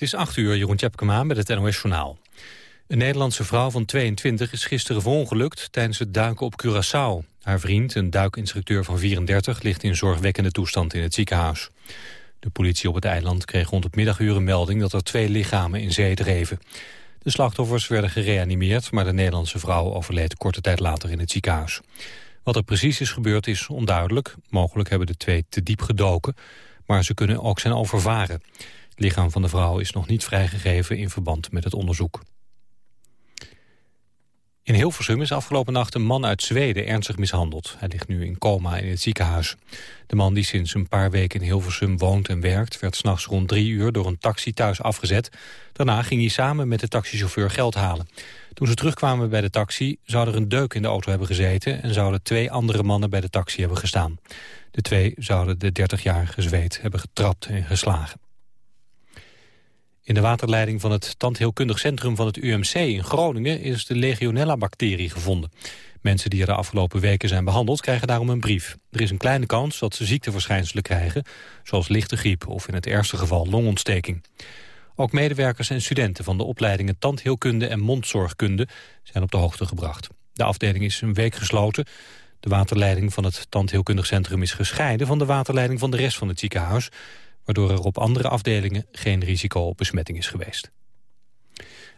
Het is 8 uur, Jeroen Tjepkema met het NOS Journaal. Een Nederlandse vrouw van 22 is gisteren verongelukt tijdens het duiken op Curaçao. Haar vriend, een duikinstructeur van 34, ligt in zorgwekkende toestand in het ziekenhuis. De politie op het eiland kreeg rond het middaguur een melding dat er twee lichamen in zee dreven. De slachtoffers werden gereanimeerd, maar de Nederlandse vrouw overleed korte tijd later in het ziekenhuis. Wat er precies is gebeurd is onduidelijk. Mogelijk hebben de twee te diep gedoken, maar ze kunnen ook zijn overvaren. Het lichaam van de vrouw is nog niet vrijgegeven in verband met het onderzoek. In Hilversum is afgelopen nacht een man uit Zweden ernstig mishandeld. Hij ligt nu in coma in het ziekenhuis. De man die sinds een paar weken in Hilversum woont en werkt... werd s'nachts rond drie uur door een taxi thuis afgezet. Daarna ging hij samen met de taxichauffeur geld halen. Toen ze terugkwamen bij de taxi zou er een deuk in de auto hebben gezeten... en zouden twee andere mannen bij de taxi hebben gestaan. De twee zouden de 30-jarige Zweed hebben getrapt en geslagen. In de waterleiding van het tandheelkundig centrum van het UMC in Groningen is de Legionella-bacterie gevonden. Mensen die er de afgelopen weken zijn behandeld krijgen daarom een brief. Er is een kleine kans dat ze ziekteverschijnselen krijgen, zoals lichte griep of in het ergste geval longontsteking. Ook medewerkers en studenten van de opleidingen tandheelkunde en mondzorgkunde zijn op de hoogte gebracht. De afdeling is een week gesloten. De waterleiding van het tandheelkundig centrum is gescheiden van de waterleiding van de rest van het ziekenhuis waardoor er op andere afdelingen geen risico op besmetting is geweest.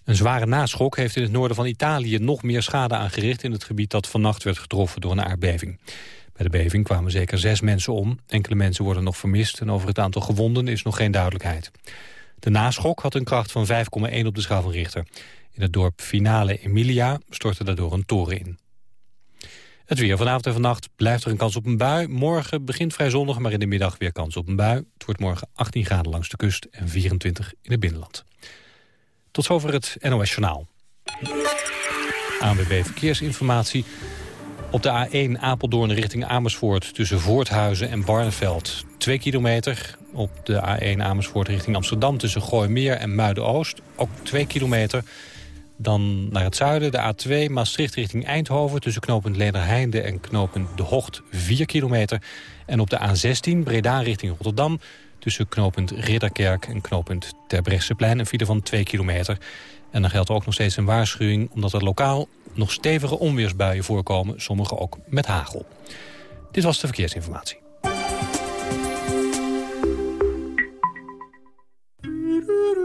Een zware naschok heeft in het noorden van Italië nog meer schade aangericht in het gebied dat vannacht werd getroffen door een aardbeving. Bij de beving kwamen zeker zes mensen om. Enkele mensen worden nog vermist en over het aantal gewonden is nog geen duidelijkheid. De naschok had een kracht van 5,1 op de schaal van Richter. In het dorp Finale Emilia stortte daardoor een toren in. Het weer vanavond en vannacht blijft er een kans op een bui. Morgen begint vrij zonnig, maar in de middag weer kans op een bui. Het wordt morgen 18 graden langs de kust en 24 in het binnenland. Tot zover het NOS Journaal. ANWB Verkeersinformatie. Op de A1 Apeldoorn richting Amersfoort tussen Voorthuizen en Barneveld. 2 kilometer. Op de A1 Amersfoort richting Amsterdam tussen Gooimeer en Muiden-Oost. Ook 2 kilometer. Dan naar het zuiden, de A2 Maastricht richting Eindhoven... tussen knooppunt Lederheinde en knooppunt De Hocht 4 kilometer. En op de A16 Breda richting Rotterdam... tussen knooppunt Ridderkerk en knooppunt Terbrechtseplein... een file van 2 kilometer. En dan geldt ook nog steeds een waarschuwing... omdat er lokaal nog stevige onweersbuien voorkomen... sommige ook met hagel. Dit was de verkeersinformatie.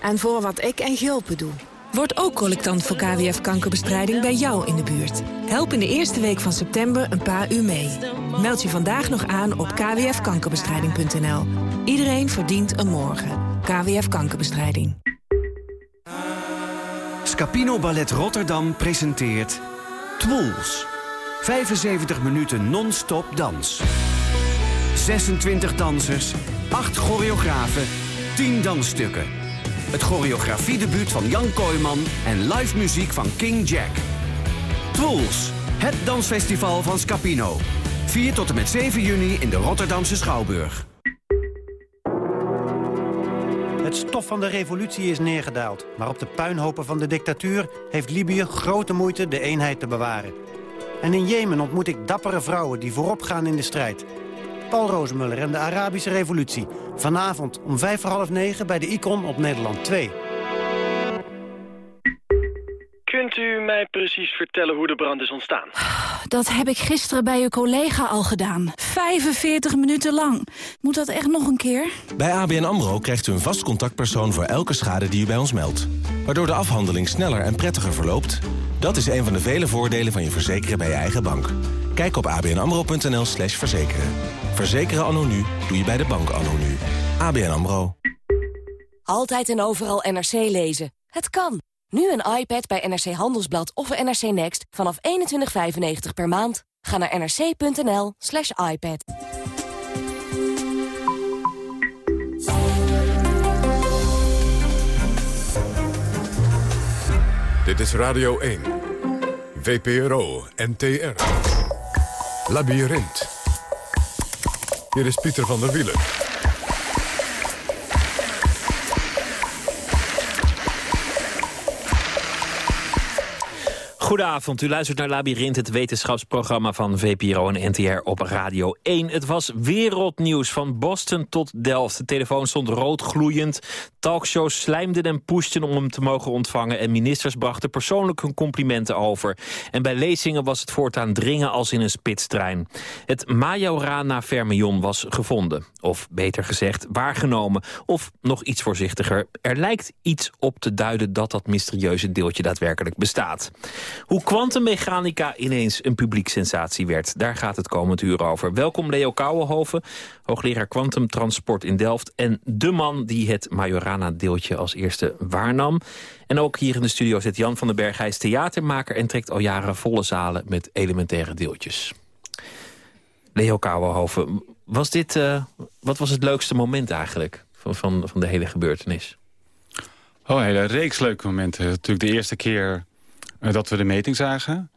En voor wat ik in Gulpen doe. Word ook collectant voor KWF-kankerbestrijding bij jou in de buurt. Help in de eerste week van september een paar uur mee. Meld je vandaag nog aan op kwfkankerbestrijding.nl. Iedereen verdient een morgen. KWF Kankerbestrijding. Scapino Ballet Rotterdam presenteert Twools. 75 minuten non-stop dans. 26 dansers, 8 choreografen, 10 dansstukken. Het choreografiedebuut van Jan Kooijman en live muziek van King Jack. Twools, het dansfestival van Scapino. 4 tot en met 7 juni in de Rotterdamse Schouwburg. Het stof van de revolutie is neergedaald. Maar op de puinhopen van de dictatuur heeft Libië grote moeite de eenheid te bewaren. En in Jemen ontmoet ik dappere vrouwen die voorop gaan in de strijd. Paul Rozemuller en de Arabische revolutie. Vanavond om vijf voor half negen bij de Icon op Nederland 2. Kunt u mij precies vertellen hoe de brand is ontstaan? Dat heb ik gisteren bij uw collega al gedaan. 45 minuten lang. Moet dat echt nog een keer? Bij ABN AMRO krijgt u een vast contactpersoon voor elke schade die u bij ons meldt. Waardoor de afhandeling sneller en prettiger verloopt. Dat is een van de vele voordelen van je verzekeren bij je eigen bank. Kijk op abnamro.nl slash verzekeren. Verzekeren anno nu doe je bij de bank anno nu. ABN AMRO. Altijd en overal NRC lezen. Het kan. Nu een iPad bij NRC Handelsblad of NRC Next vanaf 21,95 per maand. Ga naar nrc.nl slash iPad. Dit is Radio 1. VPRO, NTR. Labyrinth. Hier is Pieter van der Wielen. Goedenavond, u luistert naar Labyrinth, het wetenschapsprogramma van VPRO en NTR op Radio 1. Het was wereldnieuws van Boston tot Delft. De telefoon stond rood gloeiend, talkshows slijmden en pushten om hem te mogen ontvangen... en ministers brachten persoonlijk hun complimenten over. En bij lezingen was het voortaan dringen als in een spitstrein. Het Majorana Fermion was gevonden, of beter gezegd waargenomen. Of nog iets voorzichtiger, er lijkt iets op te duiden dat dat mysterieuze deeltje daadwerkelijk bestaat. Hoe kwantummechanica ineens een publiek sensatie werd. Daar gaat het komend uur over. Welkom Leo Kouwenhoven, hoogleraar kwantumtransport in Delft... en de man die het Majorana-deeltje als eerste waarnam. En ook hier in de studio zit Jan van den Berg. Hij is theatermaker en trekt al jaren volle zalen met elementaire deeltjes. Leo Kouwenhoven, was dit, uh, wat was het leukste moment eigenlijk van, van, van de hele gebeurtenis? Oh, een hele reeks leuke momenten. Natuurlijk de eerste keer dat we de meting zagen.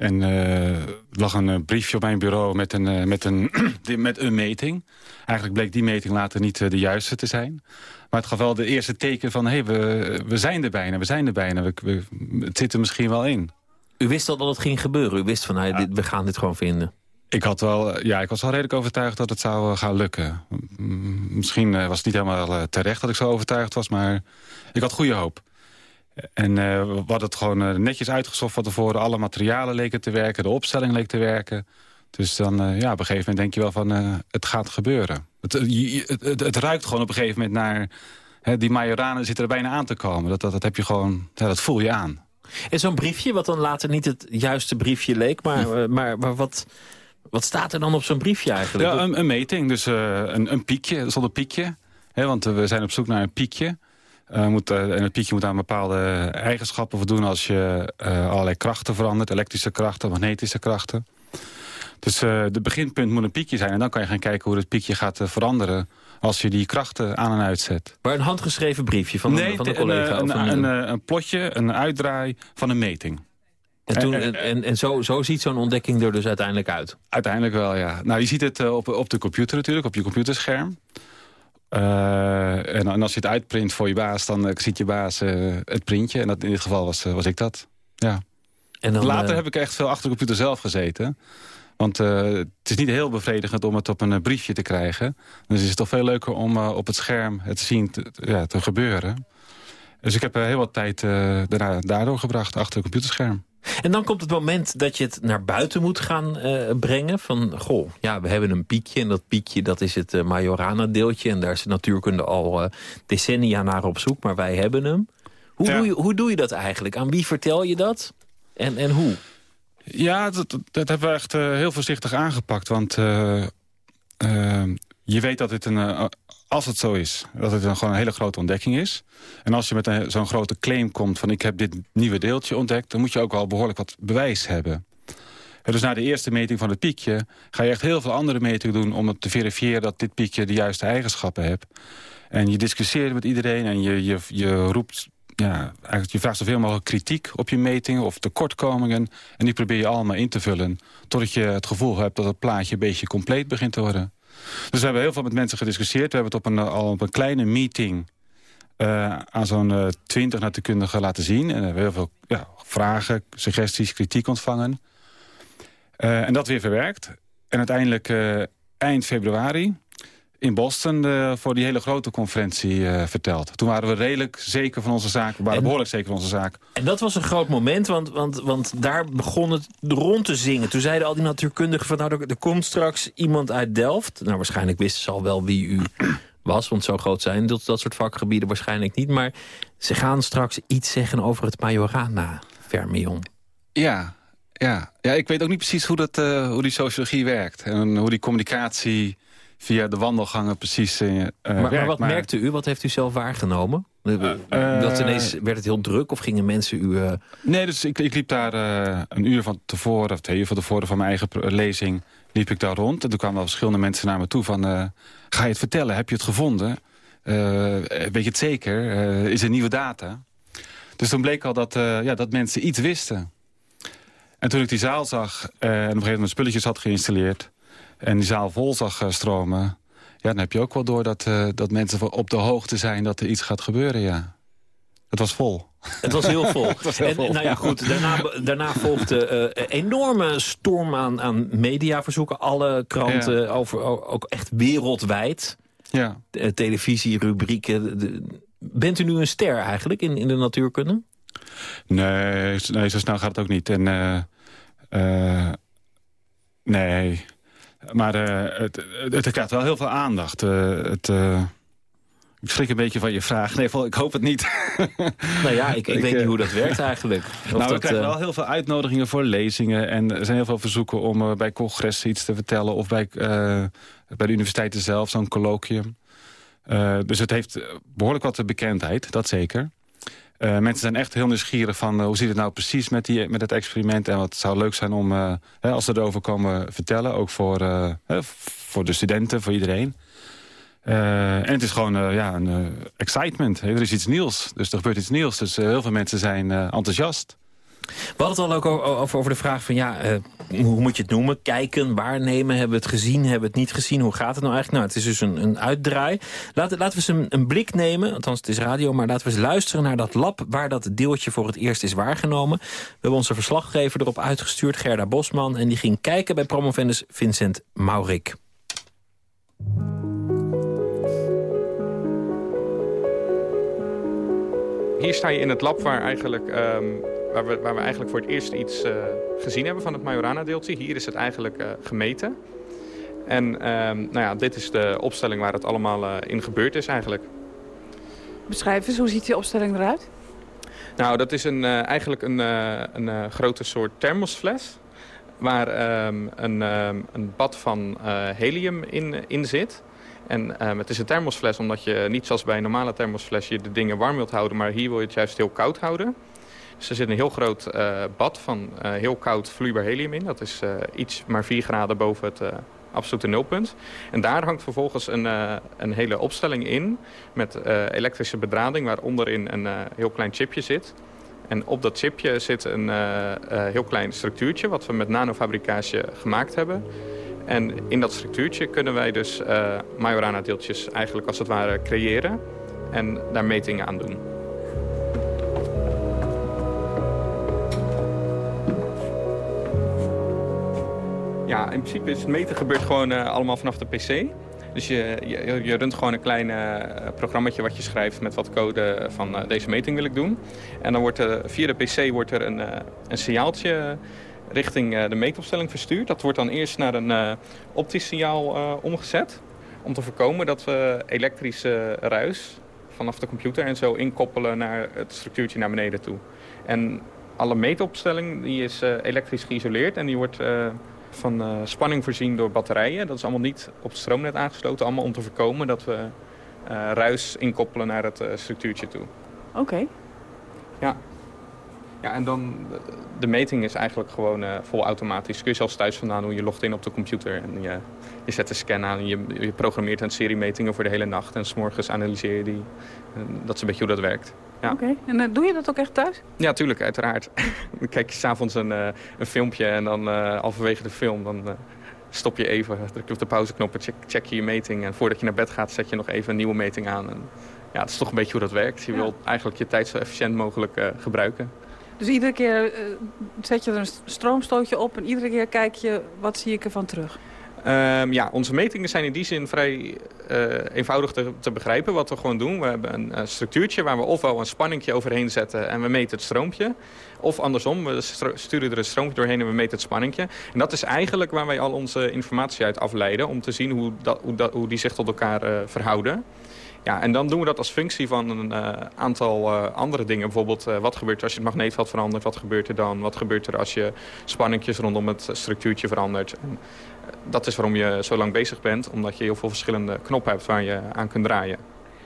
En uh, er lag een briefje op mijn bureau met een, uh, met, een, met een meting. Eigenlijk bleek die meting later niet de juiste te zijn. Maar het gaf wel de eerste teken van... hé, hey, we, we zijn er bijna, we zijn er bijna. We, we, het zit er misschien wel in. U wist al dat het ging gebeuren? U wist van, dit, we gaan dit gewoon vinden? Ik, had wel, ja, ik was wel redelijk overtuigd dat het zou gaan lukken. Misschien was het niet helemaal terecht dat ik zo overtuigd was... maar ik had goede hoop. En uh, we hadden het gewoon uh, netjes uitgezocht van tevoren. Alle materialen leken te werken, de opstelling leek te werken. Dus dan, uh, ja, op een gegeven moment denk je wel van, het gaat gebeuren. Het, het, het, het, ruikt gewoon op een gegeven moment naar... Hè, die Majoranen zitten er bijna aan te komen. Dat, dat, dat heb je gewoon, ja, dat voel je aan. En zo'n briefje, wat dan later niet het juiste briefje leek... maar, maar, maar wat, wat staat er dan op zo'n briefje eigenlijk? Ja, een, een meting, dus een, een piekje, er een piekje. Hè, want we zijn op zoek naar een piekje... Uh, moet, uh, en het piekje moet aan bepaalde eigenschappen voldoen als je uh, allerlei krachten verandert. Elektrische krachten, magnetische krachten. Dus het beginpunt moet een piekje zijn. En dan kan je gaan kijken hoe het piekje gaat veranderen als je die krachten aan en uitzet. Maar een handgeschreven briefje van, nee, een, van een collega? Een, een, een, een, plotje, een uitdraai van een meting. En, toen, en, en, en zo, zo ziet zo'n ontdekking er dus uiteindelijk uit? Uiteindelijk wel, ja. Nou, je ziet het op, op de computer natuurlijk, op je computerscherm. Uh, en, en, als je het uitprint voor je baas, dan uh, ziet je baas uh, het printje. En dat, in dit geval was, was ik dat. Ja. En dan, Later heb ik echt veel achter de computer zelf gezeten. Want het is niet heel bevredigend om het op een briefje te krijgen. Dus is het toch veel leuker om op het scherm het te zien te, ja, te gebeuren. Dus ik heb heel wat tijd daarna, daardoor gebracht achter het computerscherm. En dan komt het moment dat je het naar buiten moet gaan uh, brengen. Van, goh, ja, we hebben een piekje. En dat piekje, dat is het uh, Majorana-deeltje. En daar is de natuurkunde al uh, decennia naar op zoek. Maar wij hebben hem. Hoe, ja. doe, je, hoe doe je dat eigenlijk? Aan wie vertel je dat? En, en hoe? Ja, dat, dat hebben we echt heel voorzichtig aangepakt. Want je weet dat dit een als het zo is, dat het een, gewoon een hele grote ontdekking is... en als je met zo'n grote claim komt van ik heb dit nieuwe deeltje ontdekt... dan moet je ook wel behoorlijk wat bewijs hebben. Dus na de eerste meting van het piekje ga je echt heel veel andere metingen doen... om te verifiëren dat dit piekje de juiste eigenschappen heeft. En je discussieert met iedereen en je, je, je roept... Ja, eigenlijk je vraagt zoveel mogelijk kritiek op je metingen of tekortkomingen. En die probeer je allemaal in te vullen. Totdat je het gevoel hebt dat het plaatje een beetje compleet begint te worden. Dus we hebben heel veel met mensen gediscussieerd. We hebben het op een, al op een kleine meeting uh, aan zo'n uh, twintig natuurkundigen laten zien. En we hebben heel veel ja, vragen, suggesties, kritiek ontvangen. Uh, en dat weer verwerkt. En uiteindelijk eind februari in Boston uh, voor die hele grote conferentie uh, verteld. Toen waren we redelijk zeker van onze zaak. We waren en, behoorlijk zeker van onze zaak. En dat was een groot moment, want, want, want daar begon het rond te zingen. Toen zeiden al die natuurkundigen van... nou, er, komt straks iemand uit Delft. Nou, waarschijnlijk wisten ze al wel wie u was. Want zo groot zijn dat, dat soort vakgebieden waarschijnlijk niet. Maar ze gaan straks iets zeggen over het Majorana-fermion. Ja, ja. ja, ik weet ook niet precies hoe, dat, uh, hoe die sociologie werkt. En hoe die communicatie via de wandelgangen precies uh, maar, maar, wat merkte u? Wat heeft u zelf waargenomen? Uh, dat ineens, werd het heel druk of gingen mensen u... Uh... Nee, dus ik, ik liep daar een uur van tevoren... of twee uur van tevoren van mijn eigen lezing... liep ik daar rond. En toen kwamen verschillende mensen naar me toe van... ga je het vertellen? Heb je het gevonden? weet je het zeker? is er nieuwe data? Dus toen bleek al dat, ja, dat mensen iets wisten. En toen ik die zaal zag en op een gegeven moment spulletjes had geïnstalleerd... en die zaal vol zag stromen... ja, dan heb je ook wel door dat, dat mensen op de hoogte zijn dat er iets gaat gebeuren, ja. Het was vol. Het was heel vol. en, Nou ja, goed, daarna, daarna volgde uh, enorme storm aan, aan mediaverzoeken. Alle kranten, over, ook echt wereldwijd. Ja. De, televisierubrieken. bent u nu een ster eigenlijk in, in de natuurkunde? Nee, nee, zo snel gaat het ook niet. En, uh, nee, maar het, het, het, krijgt wel heel veel aandacht. het... Ik schrik een beetje van je vraag. Nee, ik hoop het niet. Nou ja, ik, ik, weet niet hoe dat werkt eigenlijk. Of nou, we krijgen wel heel veel uitnodigingen voor lezingen. En er zijn heel veel verzoeken om uh, bij congressen iets te vertellen. Of bij, uh, bij de universiteiten zelf, zo'n colloquium. Uh, dus het heeft behoorlijk wat bekendheid, dat zeker. Mensen zijn echt heel nieuwsgierig van hoe zit het nou precies met, die, met het experiment. En wat zou leuk zijn om, hè, als ze erover komen vertellen. Ook voor, voor de studenten, voor iedereen. En het is gewoon ja, een excitement. Er is iets nieuws. Dus er gebeurt iets nieuws. Dus heel veel mensen zijn enthousiast. We hadden het al ook over, over de vraag van ja, hoe moet je het noemen? Kijken, waarnemen, hebben we het gezien, hebben we het niet gezien? Hoe gaat het nou eigenlijk? Nou, het is dus een, een uitdraai. Laten, laten we eens een, een, blik nemen, althans het is radio... maar laten we eens luisteren naar dat lab waar dat deeltje voor het eerst is waargenomen. We hebben onze verslaggever erop uitgestuurd, Gerda Bosman... en die ging kijken bij promovendus Vincent Maurik. Hier sta je in het lab waar, eigenlijk, ehm, waar, we, waar we eigenlijk voor het eerst iets uh, gezien hebben van het Majorana-deeltje. Hier is het eigenlijk uh, gemeten. En um, nou ja, dit is de opstelling waar het allemaal uh, in gebeurd is eigenlijk. Beschrijf eens, hoe ziet die opstelling eruit? Nou, dat is een, eigenlijk een, een grote soort thermosfles waar um, een, een bad van helium in, in zit. En um, het is een thermosfles omdat je niet zoals bij een normale thermosfles je de dingen warm wilt houden. Maar hier wil je het juist heel koud houden. Dus er zit een heel groot uh, bad van uh, heel koud vloeibaar helium in. Dat is uh, iets maar 4 graden boven het absolute nulpunt. En daar hangt vervolgens een, een hele opstelling in met elektrische bedrading... waar onderin een heel klein chipje zit. En op dat chipje zit een heel klein structuurtje... wat we met nanofabricage gemaakt hebben... En in dat structuurtje kunnen wij dus uh, Majorana-deeltjes eigenlijk als het ware creëren en daar metingen aan doen. Ja, in principe is het meten gebeurt gewoon uh, allemaal vanaf de pc. Dus je, je, je runt gewoon een klein uh, wat je schrijft met wat code van uh, deze meting wil ik doen. En dan wordt er via de pc wordt er een, een signaaltje richting eh, de meetopstelling verstuurd. Dat wordt dan eerst naar een optisch signaal omgezet. Om te voorkomen dat we elektrische ruis vanaf de computer en zo inkoppelen naar het structuurtje naar beneden toe. En alle meetopstelling die is elektrisch geïsoleerd en die wordt van spanning voorzien door batterijen. Dat is allemaal niet op het stroomnet aangesloten. Allemaal om te voorkomen dat we ruis inkoppelen naar het structuurtje toe. Oké. Ja. Ja, en dan de meting is eigenlijk gewoon vol automatisch. Kun je zelfs thuis vandaan doen. Je logt in op de computer en je, je zet de scan aan. En je, je programmeert een serie metingen voor de hele nacht. En s'morgens analyseer je die. En dat is een beetje hoe dat werkt. Ja. Oké, en uh, doe je dat ook echt thuis? Ja, tuurlijk, uiteraard. dan kijk je s'avonds een, uh, een filmpje en dan halverwege de film... dan stop je even, druk je op de pauzeknop en check, check je je meting. En voordat je naar bed gaat, zet je nog even een nieuwe meting aan. En, ja, het is toch een beetje hoe dat werkt. Je ja. wilt eigenlijk je tijd zo efficiënt mogelijk gebruiken. Dus iedere keer uh, zet je er een stroomstootje op en iedere keer kijk je wat zie ik ervan terug? Um, ja, onze metingen zijn in die zin vrij uh, eenvoudig te, te, begrijpen wat we gewoon doen. We hebben een, structuurtje waar we ofwel een spanningje overheen zetten en we meten het stroompje. Of andersom, we sturen er een stroompje doorheen en we meten het spanningje. En dat is eigenlijk waar wij al onze informatie uit afleiden om te zien hoe, dat, hoe, dat, hoe die zich tot elkaar uh, verhouden. Ja, en dan doen we dat als functie van een uh, aantal andere dingen. Bijvoorbeeld, wat gebeurt er als je het magneetveld verandert? Wat gebeurt er dan? Wat gebeurt er als je spanningjes rondom het structuurtje verandert? En, dat is waarom je zo lang bezig bent. Omdat je heel veel verschillende knoppen hebt waar je aan kunt draaien.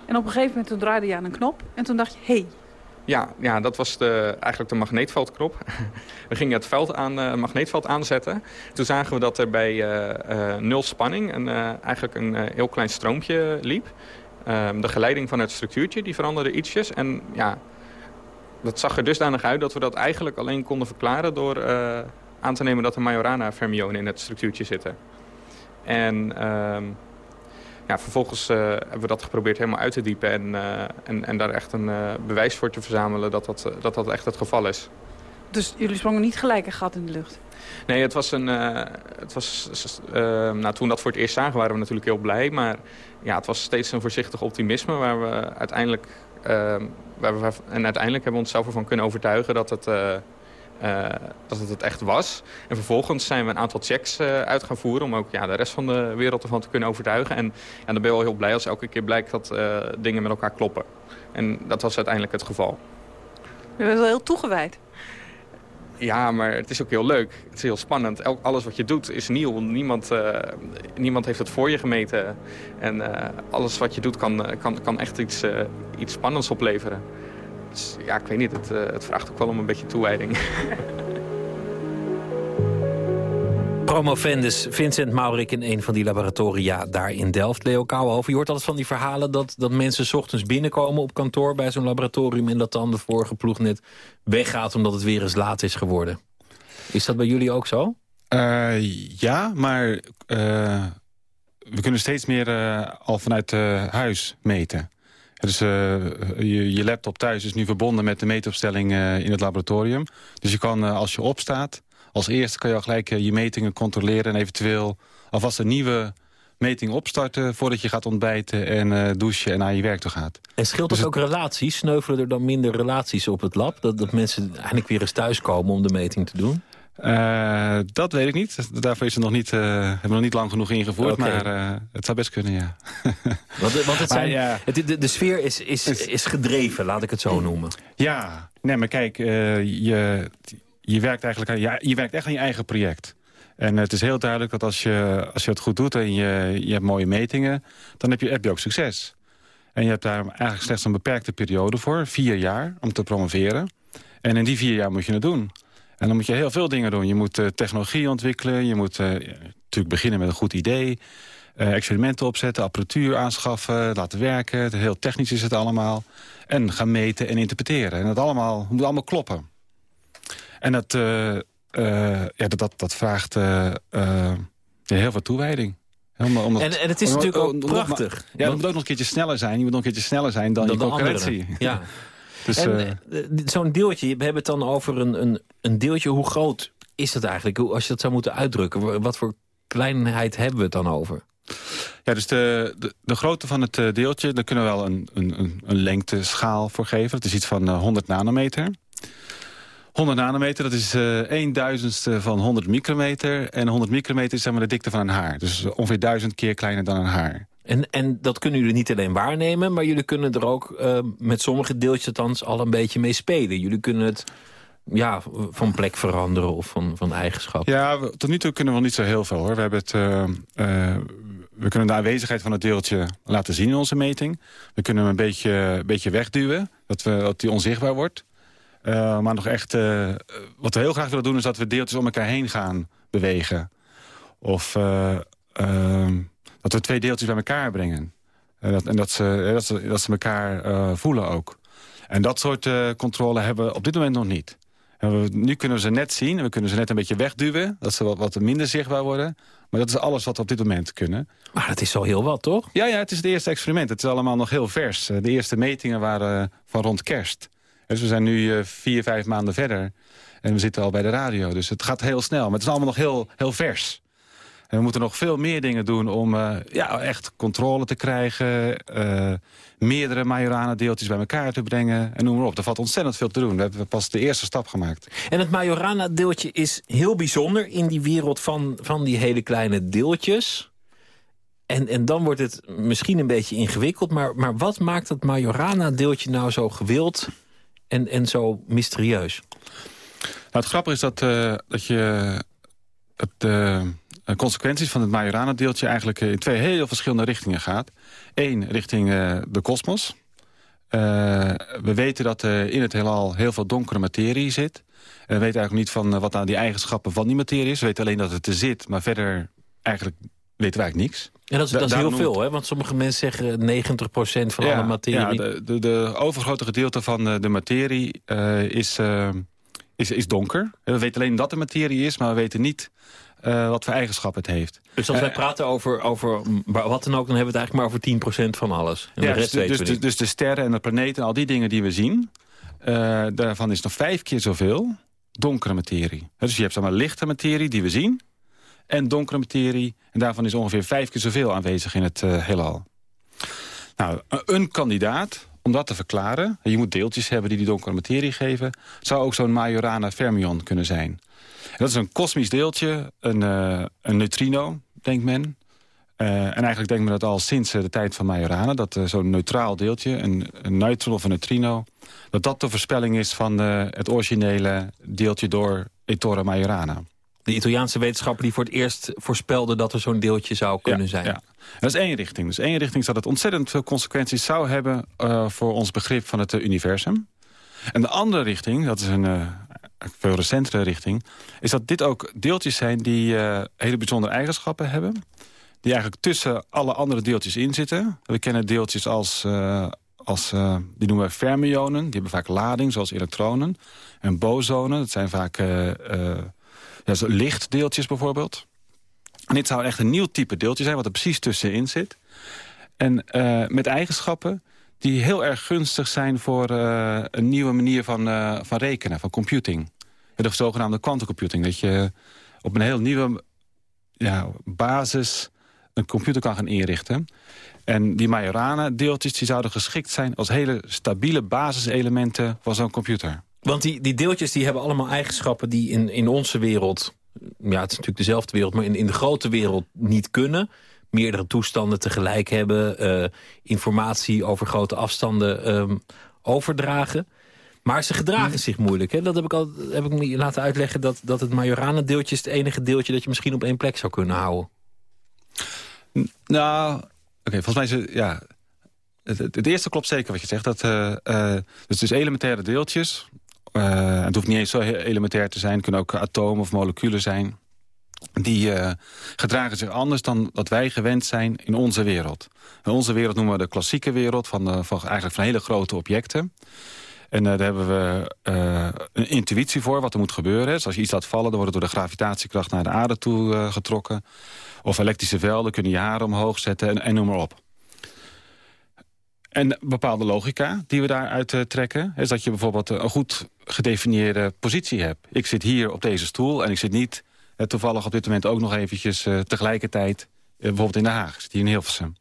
En op een gegeven moment toen draaide je aan een knop. En toen dacht je, hé, hey, ja, ja, dat was de, eigenlijk de magneetveldknop. we gingen het veld aan, uh, magneetveld aanzetten. Toen zagen we dat er bij uh, uh, nul spanning een, eigenlijk een heel klein stroompje liep. Um, de geleiding van het structuurtje die veranderde ietsjes. En ja, dat zag er dusdanig uit dat we dat eigenlijk alleen konden verklaren... door aan te nemen dat er Majorana-fermionen in het structuurtje zitten. En ehm, ja, vervolgens uh, hebben we dat geprobeerd helemaal uit te diepen... en, uh, en, en daar echt een bewijs voor te verzamelen dat dat, dat dat echt het geval is. Dus jullie sprongen niet gelijk een gat in de lucht? Nee, het was een, het was, nou, toen dat voor het eerst zagen waren we natuurlijk heel blij. Maar ja, het was steeds een voorzichtig optimisme waar we uiteindelijk Ehm, waar we, en uiteindelijk hebben we onszelf ervan kunnen overtuigen dat het, uh, uh, dat het het echt was. En vervolgens zijn we een aantal checks uh, uit gaan voeren... om ook ja, de rest van de wereld ervan te kunnen overtuigen. En ja, dan ben je wel heel blij als elke keer blijkt dat dingen met elkaar kloppen. En dat was uiteindelijk het geval. Je bent wel heel toegewijd. Ja, maar het is ook heel leuk. Het is heel spannend. Elk, alles wat je doet is nieuw. Niemand, uh, niemand heeft het voor je gemeten. En uh, alles wat je doet kan, kan, kan echt iets, uh, iets spannends opleveren. Dus ja, ik weet niet. Het, het vraagt ook wel om een beetje toewijding. Promovendus Vincent Maurik in een van die laboratoria daar in Delft. Leo Kouwenhoven, je hoort altijd van die verhalen... dat, dat mensen s ochtends binnenkomen op kantoor bij zo'n laboratorium... en dat dan de vorige ploeg net weggaat omdat het weer eens laat is geworden. Is dat bij jullie ook zo? Uh, ja, maar uh, we kunnen steeds meer uh, al vanuit huis meten. Dus je, je, laptop thuis is nu verbonden met de meetopstelling in het laboratorium. Dus je kan als je opstaat als eerste kan je al gelijk eh, je metingen controleren... en eventueel alvast een nieuwe meting opstarten... voordat je gaat ontbijten en douchen en naar je werk toe gaat. En scheelt dat dus ook relaties? Sneuvelen er dan minder relaties op het lab? Dat, dat mensen eigenlijk weer eens thuiskomen om de meting te doen? Uh, dat weet ik niet. Daarvoor is het nog niet, uh, hebben we nog niet lang genoeg ingevoerd. Okay. Maar uh, het zou best kunnen, ja. want, want het zijn, ja. het, de, de, sfeer is, is, is gedreven, laat ik het zo noemen. Ja, nee, maar kijk, je, je werkt eigenlijk aan, je, je werkt echt aan je eigen project. En het is heel duidelijk dat als je, als je het goed doet en je, je hebt mooie metingen... dan heb je, heb je ook succes. En je hebt daar eigenlijk slechts een beperkte periode voor, vier jaar, om te promoveren. En in die vier jaar moet je het doen. En dan moet je heel veel dingen doen. Je moet uh, technologie ontwikkelen, je moet uh, natuurlijk beginnen met een goed idee... Uh, experimenten opzetten, apparatuur aanschaffen, laten werken. Heel technisch is het allemaal. En gaan meten en interpreteren. En dat allemaal, moet allemaal kloppen. En dat, ja, dat, dat, dat vraagt heel veel toewijding. Omdat, en, en het is natuurlijk ook prachtig. Ja, het moet ook nog een keertje sneller zijn. Je moet nog een keertje sneller zijn dan, dan je concurrentie. Ja. dus, Zo'n deeltje, we hebben het dan over een, een, een deeltje. Hoe groot is dat eigenlijk? Als je dat zou moeten uitdrukken, wat voor kleinheid hebben we het dan over? Ja, dus de, de, de grootte van het deeltje, daar kunnen we wel een, een, een lengteschaal voor geven. Dat is iets van 100 nanometer. 100 nanometer, dat is uh, 1 duizendste van 100 micrometer. En 100 micrometer is zeg maar de dikte van een haar. Dus ongeveer duizend keer kleiner dan een haar. En, en dat kunnen jullie niet alleen waarnemen... maar jullie kunnen er ook uh, met sommige deeltjes althans al een beetje mee spelen. Jullie kunnen het ja, van plek veranderen of van, van eigenschap. Ja, tot nu toe kunnen we niet zo heel veel. hoor. We, hebben het, uh, uh, we kunnen de aanwezigheid van het deeltje laten zien in onze meting. We kunnen hem een beetje, een beetje wegduwen, dat, we, dat die onzichtbaar wordt. Maar nog echt, wat we heel graag willen doen... is dat we deeltjes om elkaar heen gaan bewegen. Of dat we twee deeltjes bij elkaar brengen. Dat, en dat ze, dat, ze, dat ze elkaar voelen ook. En dat soort controle hebben we op dit moment nog niet. We, nu kunnen we ze net zien. We kunnen ze net een beetje wegduwen. Dat ze wat, wat minder zichtbaar worden. Maar dat is alles wat we op dit moment kunnen. Maar het is al heel wat, toch? Ja, ja, het is het eerste experiment. Het is allemaal nog heel vers. De eerste metingen waren van rond kerst. Dus we zijn nu vier, vijf maanden verder. En we zitten al bij de radio. Dus het gaat heel snel. Maar het is allemaal nog heel, heel vers. En we moeten nog veel meer dingen doen om uh, ja, echt controle te krijgen. Uh, meerdere Majorana-deeltjes bij elkaar te brengen. En noem maar op. Er valt ontzettend veel te doen. We hebben pas de eerste stap gemaakt. En het Majorana-deeltje is heel bijzonder in die wereld van, van die hele kleine deeltjes. En, en dan wordt het misschien een beetje ingewikkeld. Maar, maar wat maakt het Majorana-deeltje nou zo gewild en, en zo mysterieus? Nou, het grappige is dat, uh, dat je uh, consequenties van het Majorana-deeltje... eigenlijk in twee heel verschillende richtingen gaat. Eén, richting uh, de kosmos. we weten dat er in het heelal heel veel donkere materie zit. we weten eigenlijk niet van wat nou die eigenschappen van die materie is. We weten alleen dat het er zit, maar verder eigenlijk weten wij eigenlijk niks. En dat is, Da- dat is heel veel, hè? Want sommige mensen zeggen 90% van alle materie. Ja, de, de, de overgrote gedeelte van eh, de materie eh, is, eh, is, is donker. We weten alleen dat er materie is, maar we weten niet eh, wat voor eigenschap het heeft. Dus als wij Eh, praten over, over wat dan ook, dan hebben we het eigenlijk maar over 10% van alles. En ja, de rest dus, weten dus, we dus, dus de sterren en de planeten en al die dingen die we zien... eh, daarvan is nog vijf keer zoveel donkere materie. Dus je hebt zeg maar, lichte materie die we zien... en donkere materie. En daarvan is ongeveer vijf keer zoveel aanwezig in het heelal. Nou, een- kandidaat om dat te verklaren... en je moet deeltjes hebben die die donkere materie geven... zou ook zo'n Majorana fermion kunnen zijn. Dat is een kosmisch deeltje, een, eh, een neutrino, denkt men... Eh, en eigenlijk denkt men dat al sinds eh, de tijd van Majorana... dat zo'n neutraal deeltje, een, een neutron of een neutrino... dat dat de voorspelling is van het originele deeltje door Ettore Majorana. De Italiaanse wetenschapper die voor het eerst voorspelde dat er zo'n deeltje zou kunnen zijn. Ja. Dat is één richting. Dus één richting is dat het ontzettend veel consequenties zou hebben... voor ons begrip van het universum. En de andere richting, dat is een veel recentere richting... is dat dit ook deeltjes zijn die eh, hele bijzondere eigenschappen hebben... die eigenlijk tussen alle andere deeltjes in zitten. We kennen deeltjes als... eh, als eh, die noemen we fermionen. Die hebben vaak lading, zoals elektronen. En bosonen, dat zijn vaak ja, lichtdeeltjes bijvoorbeeld. En dit zou echt een nieuw type deeltje zijn... wat er precies tussenin zit. En met eigenschappen die heel erg gunstig zijn... voor eh, een nieuwe manier van, eh, van rekenen, van computing. De zogenaamde quantumcomputing. Dat je op een heel nieuwe ja, basis een computer kan gaan inrichten. En die Majorana-deeltjes die zouden geschikt zijn... als hele stabiele basiselementen van zo'n computer. Want die, die deeltjes die hebben allemaal eigenschappen die in, in onze wereld... ja, het is natuurlijk dezelfde wereld, maar in, in de grote wereld niet kunnen. Meerdere toestanden tegelijk hebben, eh, informatie over grote afstanden ehm, overdragen. Maar ze gedragen zich moeilijk. Hè? Dat heb ik, al, heb ik me laten uitleggen dat, dat het Majorana-deeltje... is het enige deeltje dat je misschien op één plek zou kunnen houden. Nou, oké, volgens mij is ja... Het, eerste klopt zeker wat je zegt. Dat, eh, dus, elementaire deeltjes. eh, het hoeft niet eens zo elementair te zijn. Het kunnen ook atomen of moleculen zijn. Die eh, gedragen zich anders dan dat wij gewend zijn in onze wereld. In onze wereld noemen we de klassieke wereld van, eh, van eigenlijk van hele grote objecten. En eh, daar hebben we een intuïtie voor wat er moet gebeuren. Dus als je iets laat vallen, dan wordt het door de gravitatiekracht naar de aarde toe getrokken. Of elektrische velden kunnen je haren omhoog zetten en, en noem maar op. En bepaalde logica die we daaruit trekken... is dat je bijvoorbeeld een goed gedefinieerde positie hebt. Ik zit hier op deze stoel en ik zit niet toevallig op dit moment ook nog eventjes eh, tegelijkertijd... eh, bijvoorbeeld in Den Haag, zit hier in Hilversum.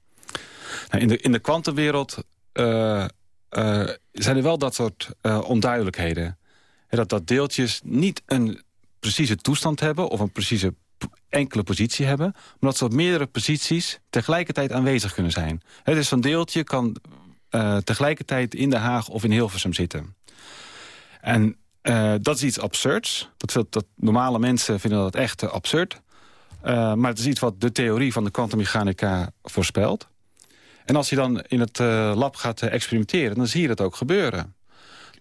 Nou, in de in de kwantumwereld eh, eh, zijn er wel dat soort eh, onduidelijkheden. Dat, dat deeltjes niet een precieze toestand hebben... of een precieze enkele positie hebben... maar dat ze op meerdere posities tegelijkertijd aanwezig kunnen zijn. Hè, dus zo'n deeltje kan eh, tegelijkertijd in Den Haag of in Hilversum zitten. En eh, dat is iets absurds. Dat, dat normale mensen vinden dat echt eh, absurd. Eh, maar het is iets wat de theorie van de kwantummechanica voorspelt. En als je dan in het lab gaat experimenteren, dan zie je dat ook gebeuren.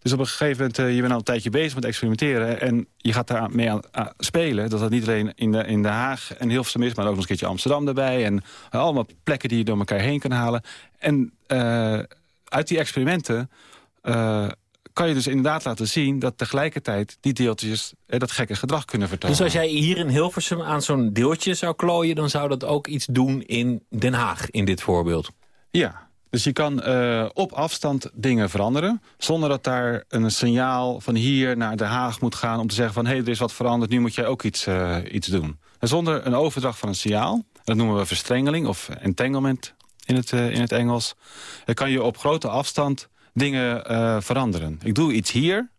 Dus op een gegeven moment, je bent al een tijdje bezig met experimenteren... en je gaat daar mee aan, aan spelen. Dat dat niet alleen in, de, in Den Haag en Hilversum is... maar ook nog eens een keertje Amsterdam erbij. En allemaal plekken die je door elkaar heen kan halen. En uit die experimenten kan je dus inderdaad laten zien... dat tegelijkertijd die deeltjes eh, dat gekke gedrag kunnen vertonen. Dus als jij hier in Hilversum aan zo'n deeltje zou klooien... dan zou dat ook iets doen in Den Haag, in dit voorbeeld. Ja, dus je kan eh, op afstand dingen veranderen... zonder dat daar een signaal van hier naar Den Haag moet gaan... om te zeggen van, hé, hey, er is wat veranderd, nu moet jij ook iets, eh, iets doen. En zonder een overdracht van een signaal, dat noemen we verstrengeling... of entanglement in het, eh, in het Engels... kan je op grote afstand dingen eh, veranderen. Ik doe iets hier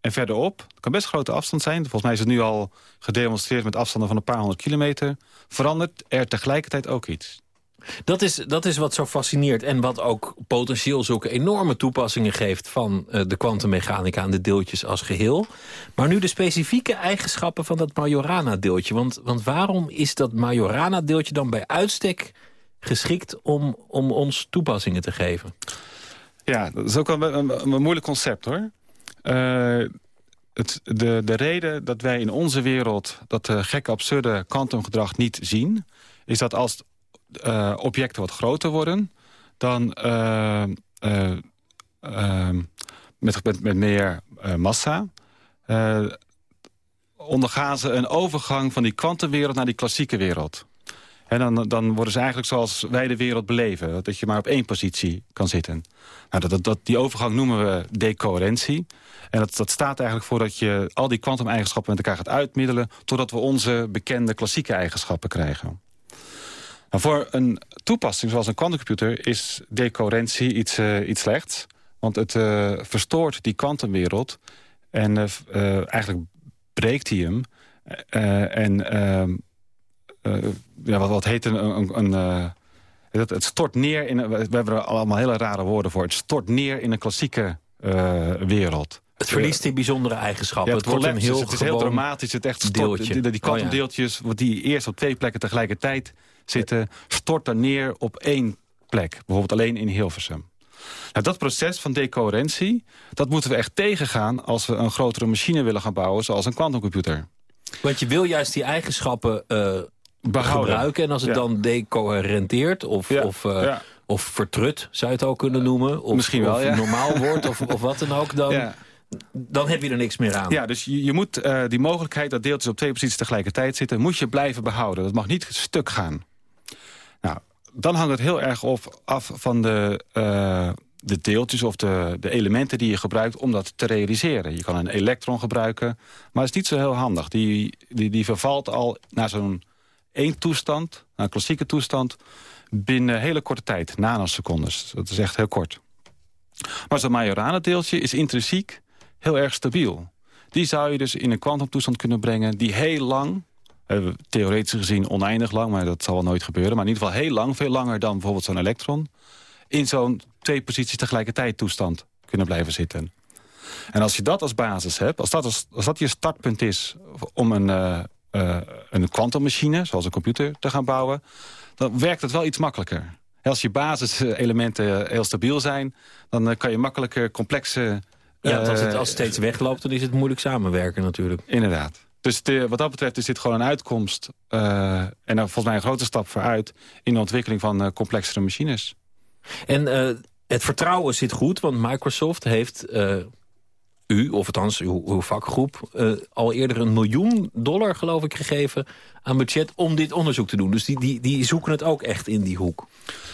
en verderop. Het kan best grote afstand zijn. Volgens mij is het nu al gedemonstreerd met afstanden van een paar honderd kilometer. Verandert er tegelijkertijd ook iets. Dat is, dat is wat zo fascineert en wat ook potentieel zulke enorme toepassingen geeft... van eh, de kwantummechanica aan de deeltjes als geheel. Maar nu de specifieke eigenschappen van dat Majorana-deeltje. Want, want waarom is dat Majorana-deeltje dan bij uitstek geschikt... om, om ons toepassingen te geven? Ja, dat is ook wel een, een, moeilijk concept hoor. Uh, het, de, de reden dat wij in onze wereld dat uh, gekke absurde kwantumgedrag niet zien... is dat als uh, objecten wat groter worden... dan met, met, met meer massa ondergaan ze een overgang van die kwantumwereld naar die klassieke wereld. En dan, dan worden ze eigenlijk zoals wij de wereld beleven. Dat je maar op één positie kan zitten. Nou, dat, dat, die overgang noemen we decoherentie. En dat, dat staat eigenlijk voor dat je al die kwantumeigenschappen met elkaar gaat uitmiddelen... totdat we onze bekende klassieke eigenschappen krijgen. Nou, voor een toepassing zoals een kwantumcomputer is decoherentie iets, uh, iets slechts. Want het uh, verstoort die kwantumwereld en uh, eigenlijk breekt hij hem. en ehm, ja, wat, wat heet een... een, een het, het, stort neer in... We hebben er allemaal hele rare woorden voor. Het stort neer in een klassieke wereld. Het verliest die bijzondere eigenschappen. het, wordt een heel, het is heel dramatisch. Het echt stort, deeltje. Die, die kwantumdeeltjes, oh, ja. die eerst op twee plekken tegelijkertijd zitten... stort dan neer op één plek. Bijvoorbeeld alleen in Hilversum. Nou, dat proces van decoherentie, dat moeten we echt tegengaan... als we een grotere machine willen gaan bouwen, zoals een kwantumcomputer. Want je wil juist die eigenschappen uh, gebruiken... en als het dan decoherenteert of, of, uh, of vertrut, zou je het ook kunnen noemen... of, Misschien wel, of normaal wordt of, of wat dan ook... dan dan heb je er niks meer aan. Ja, dus je, je moet uh, die mogelijkheid dat deeltjes op twee posities tegelijkertijd zitten... moet je blijven behouden. Dat mag niet stuk gaan. Nou, dan hangt het heel erg op, af van de, uh, de deeltjes of de, de elementen die je gebruikt... om dat te realiseren. Je kan een elektron gebruiken, maar het is niet zo heel handig. Die, die, die vervalt al naar zo'n één toestand, naar een klassieke toestand... binnen hele korte tijd, nanosecondes. Dat is echt heel kort. Maar zo'n Majorana-deeltje is intrinsiek heel erg stabiel. Die zou je dus in een kwantumtoestand kunnen brengen die heel lang... theoretisch gezien oneindig lang, maar dat zal wel nooit gebeuren... maar in ieder geval heel lang, veel langer dan bijvoorbeeld zo'n elektron... in zo'n twee posities tegelijkertijd toestand kunnen blijven zitten. En als je dat als basis hebt, als dat, als, als dat je startpunt is... om een, uh, uh, een kwantummachine, zoals een computer, te gaan bouwen... dan werkt het wel iets makkelijker. Als je basiselementen heel stabiel zijn... dan kan je makkelijker complexe ja, als het als steeds wegloopt, dan is het moeilijk samenwerken natuurlijk. Inderdaad. Dus wat dat betreft is dit gewoon een uitkomst. Uh, en volgens mij een grote stap vooruit... in de ontwikkeling van uh, complexere machines. En uh, het vertrouwen zit goed, want Microsoft heeft u, of althans uw, uw vakgroep... al eerder een miljoen dollar, geloof ik, gegeven aan budget... om dit onderzoek te doen. Dus die, die, die zoeken het ook echt in die hoek.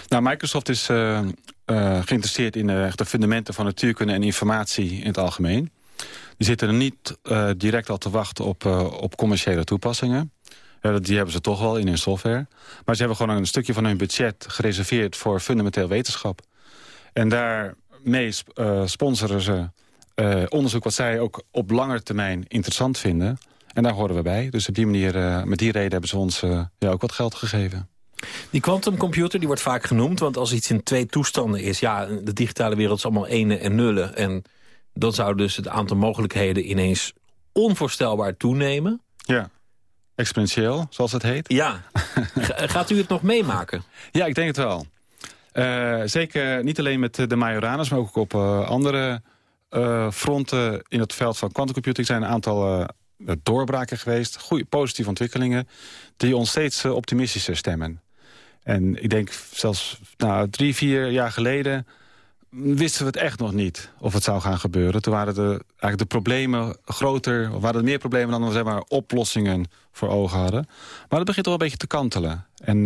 Nou, Microsoft is uh, uh, geïnteresseerd in de, de, fundamenten van natuurkunde en informatie in het algemeen. Die zitten er niet direct al te wachten op, op commerciële toepassingen. die hebben ze toch wel in hun software. Maar ze hebben gewoon een stukje van hun budget gereserveerd voor fundamenteel wetenschap. En daarmee sponsoren ze onderzoek wat zij ook op lange termijn interessant vinden. En daar horen we bij. Dus op die manier, met die reden hebben ze ons ja, ook wat geld gegeven. Die quantumcomputer die wordt vaak genoemd, want als iets in twee toestanden is... ja, de digitale wereld is allemaal enen en nullen. En dan zou dus het aantal mogelijkheden ineens onvoorstelbaar toenemen. Ja, exponentieel, zoals het heet. Ja. Gaat u het nog meemaken? Ja, ik denk het wel. Uh, zeker niet alleen met de Majoranas, maar ook op uh, andere fronten in het veld van quantumcomputing zijn een aantal doorbraken geweest. Goede positieve ontwikkelingen die ons steeds optimistischer stemmen. En ik denk zelfs nou, drie, vier jaar geleden wisten we het echt nog niet of het zou gaan gebeuren. Toen waren de, eigenlijk de problemen groter, of waren er meer problemen dan we zeg maar, oplossingen voor ogen hadden. Maar het begint wel een beetje te kantelen. En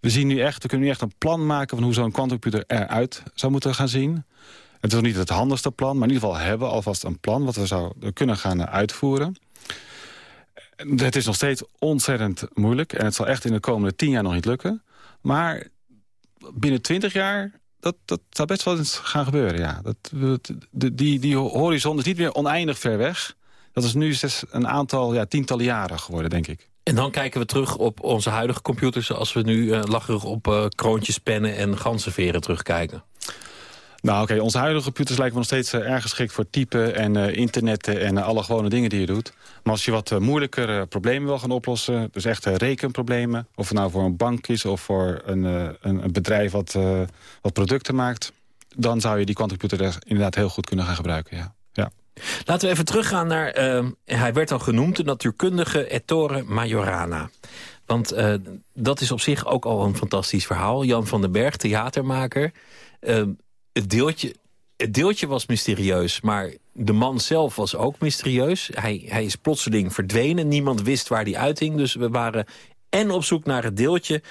we zien nu echt, we kunnen nu echt een plan maken van hoe zo'n quantumcomputer eruit zou moeten gaan zien. Het is niet het handigste plan, maar in ieder geval hebben we alvast een plan wat we zouden kunnen gaan uitvoeren. Het is nog steeds ontzettend moeilijk. En het zal echt in de komende tien jaar nog niet lukken. Maar binnen twintig jaar, dat, dat zou best wel eens gaan gebeuren. Ja. Dat, die, die horizon is niet meer oneindig ver weg. Dat is nu een aantal, ja, tientallen jaren geworden, denk ik. En dan kijken we terug op onze huidige computers... als we nu uh, op uh, kroontjes, pennen en ganzenveren terugkijken. Nou oké, onze huidige computers lijken nog steeds uh, erg geschikt voor typen en uh, internetten en uh, alle gewone dingen die je doet. Maar als je wat moeilijkere problemen wil gaan oplossen, dus echt rekenproblemen, of het nou voor een bank is of voor een, een, een, bedrijf wat, wat producten maakt, dan zou je die quantumcomputer inderdaad heel goed kunnen gaan gebruiken, ja. ja. Laten we even teruggaan naar, hij werd al genoemd, de natuurkundige Ettore Majorana. Want dat is op zich ook al een fantastisch verhaal. Jan van den Berg, theatermaker. Het, deeltje, het deeltje was mysterieus, maar de man zelf was ook mysterieus. Hij, hij is plotseling verdwenen. Niemand wist waar hij uithing. Dus we waren en op zoek naar het deeltje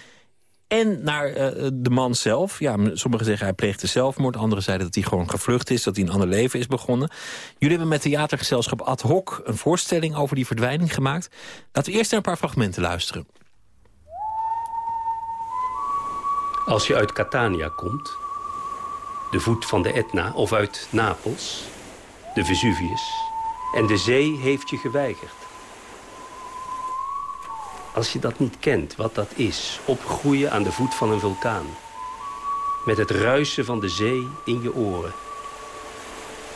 en naar uh, de man zelf. Ja, sommigen zeggen hij pleegde zelfmoord. Anderen zeiden dat hij gewoon gevlucht is. Dat hij een ander leven is begonnen. Jullie hebben met theatergezelschap Ad Hoc... een voorstelling over die verdwijning gemaakt. Laten we eerst naar een paar fragmenten luisteren. Als je uit Catania komt... de voet van de Etna of uit Napels... de Vesuvius... en de zee heeft je geweigerd als je dat niet kent, wat dat is. Opgroeien aan de voet van een vulkaan. Met het ruisen van de zee in je oren.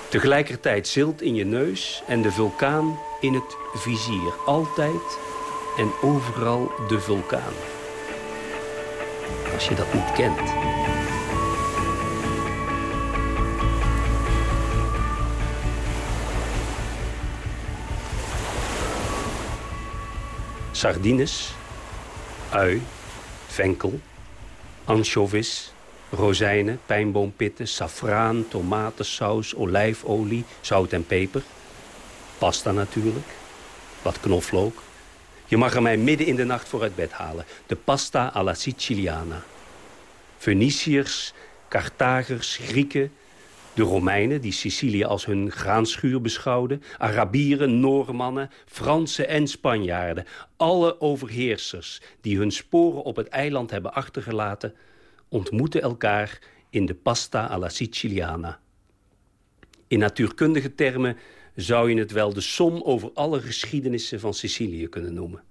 Tegelijkertijd zilt in je neus en de vulkaan in het vizier. Altijd en overal de vulkaan. Als je dat niet kent. Sardines, ui, venkel, anchovies, rozijnen, pijnboompitten, safraan, tomatensaus, olijfolie, zout en peper. Pasta natuurlijk, wat knoflook. Je mag er mij midden in de nacht voor uit bed halen. De pasta alla Siciliana. Feniciërs, Carthagers, Grieken, de Romeinen, die Sicilië als hun graanschuur beschouwden. Arabieren, Noormannen, Fransen en Spanjaarden. Alle overheersers die hun sporen op het eiland hebben achtergelaten... ontmoeten elkaar in de pasta alla Siciliana. In natuurkundige termen zou je het wel de som over alle geschiedenissen van Sicilië kunnen noemen.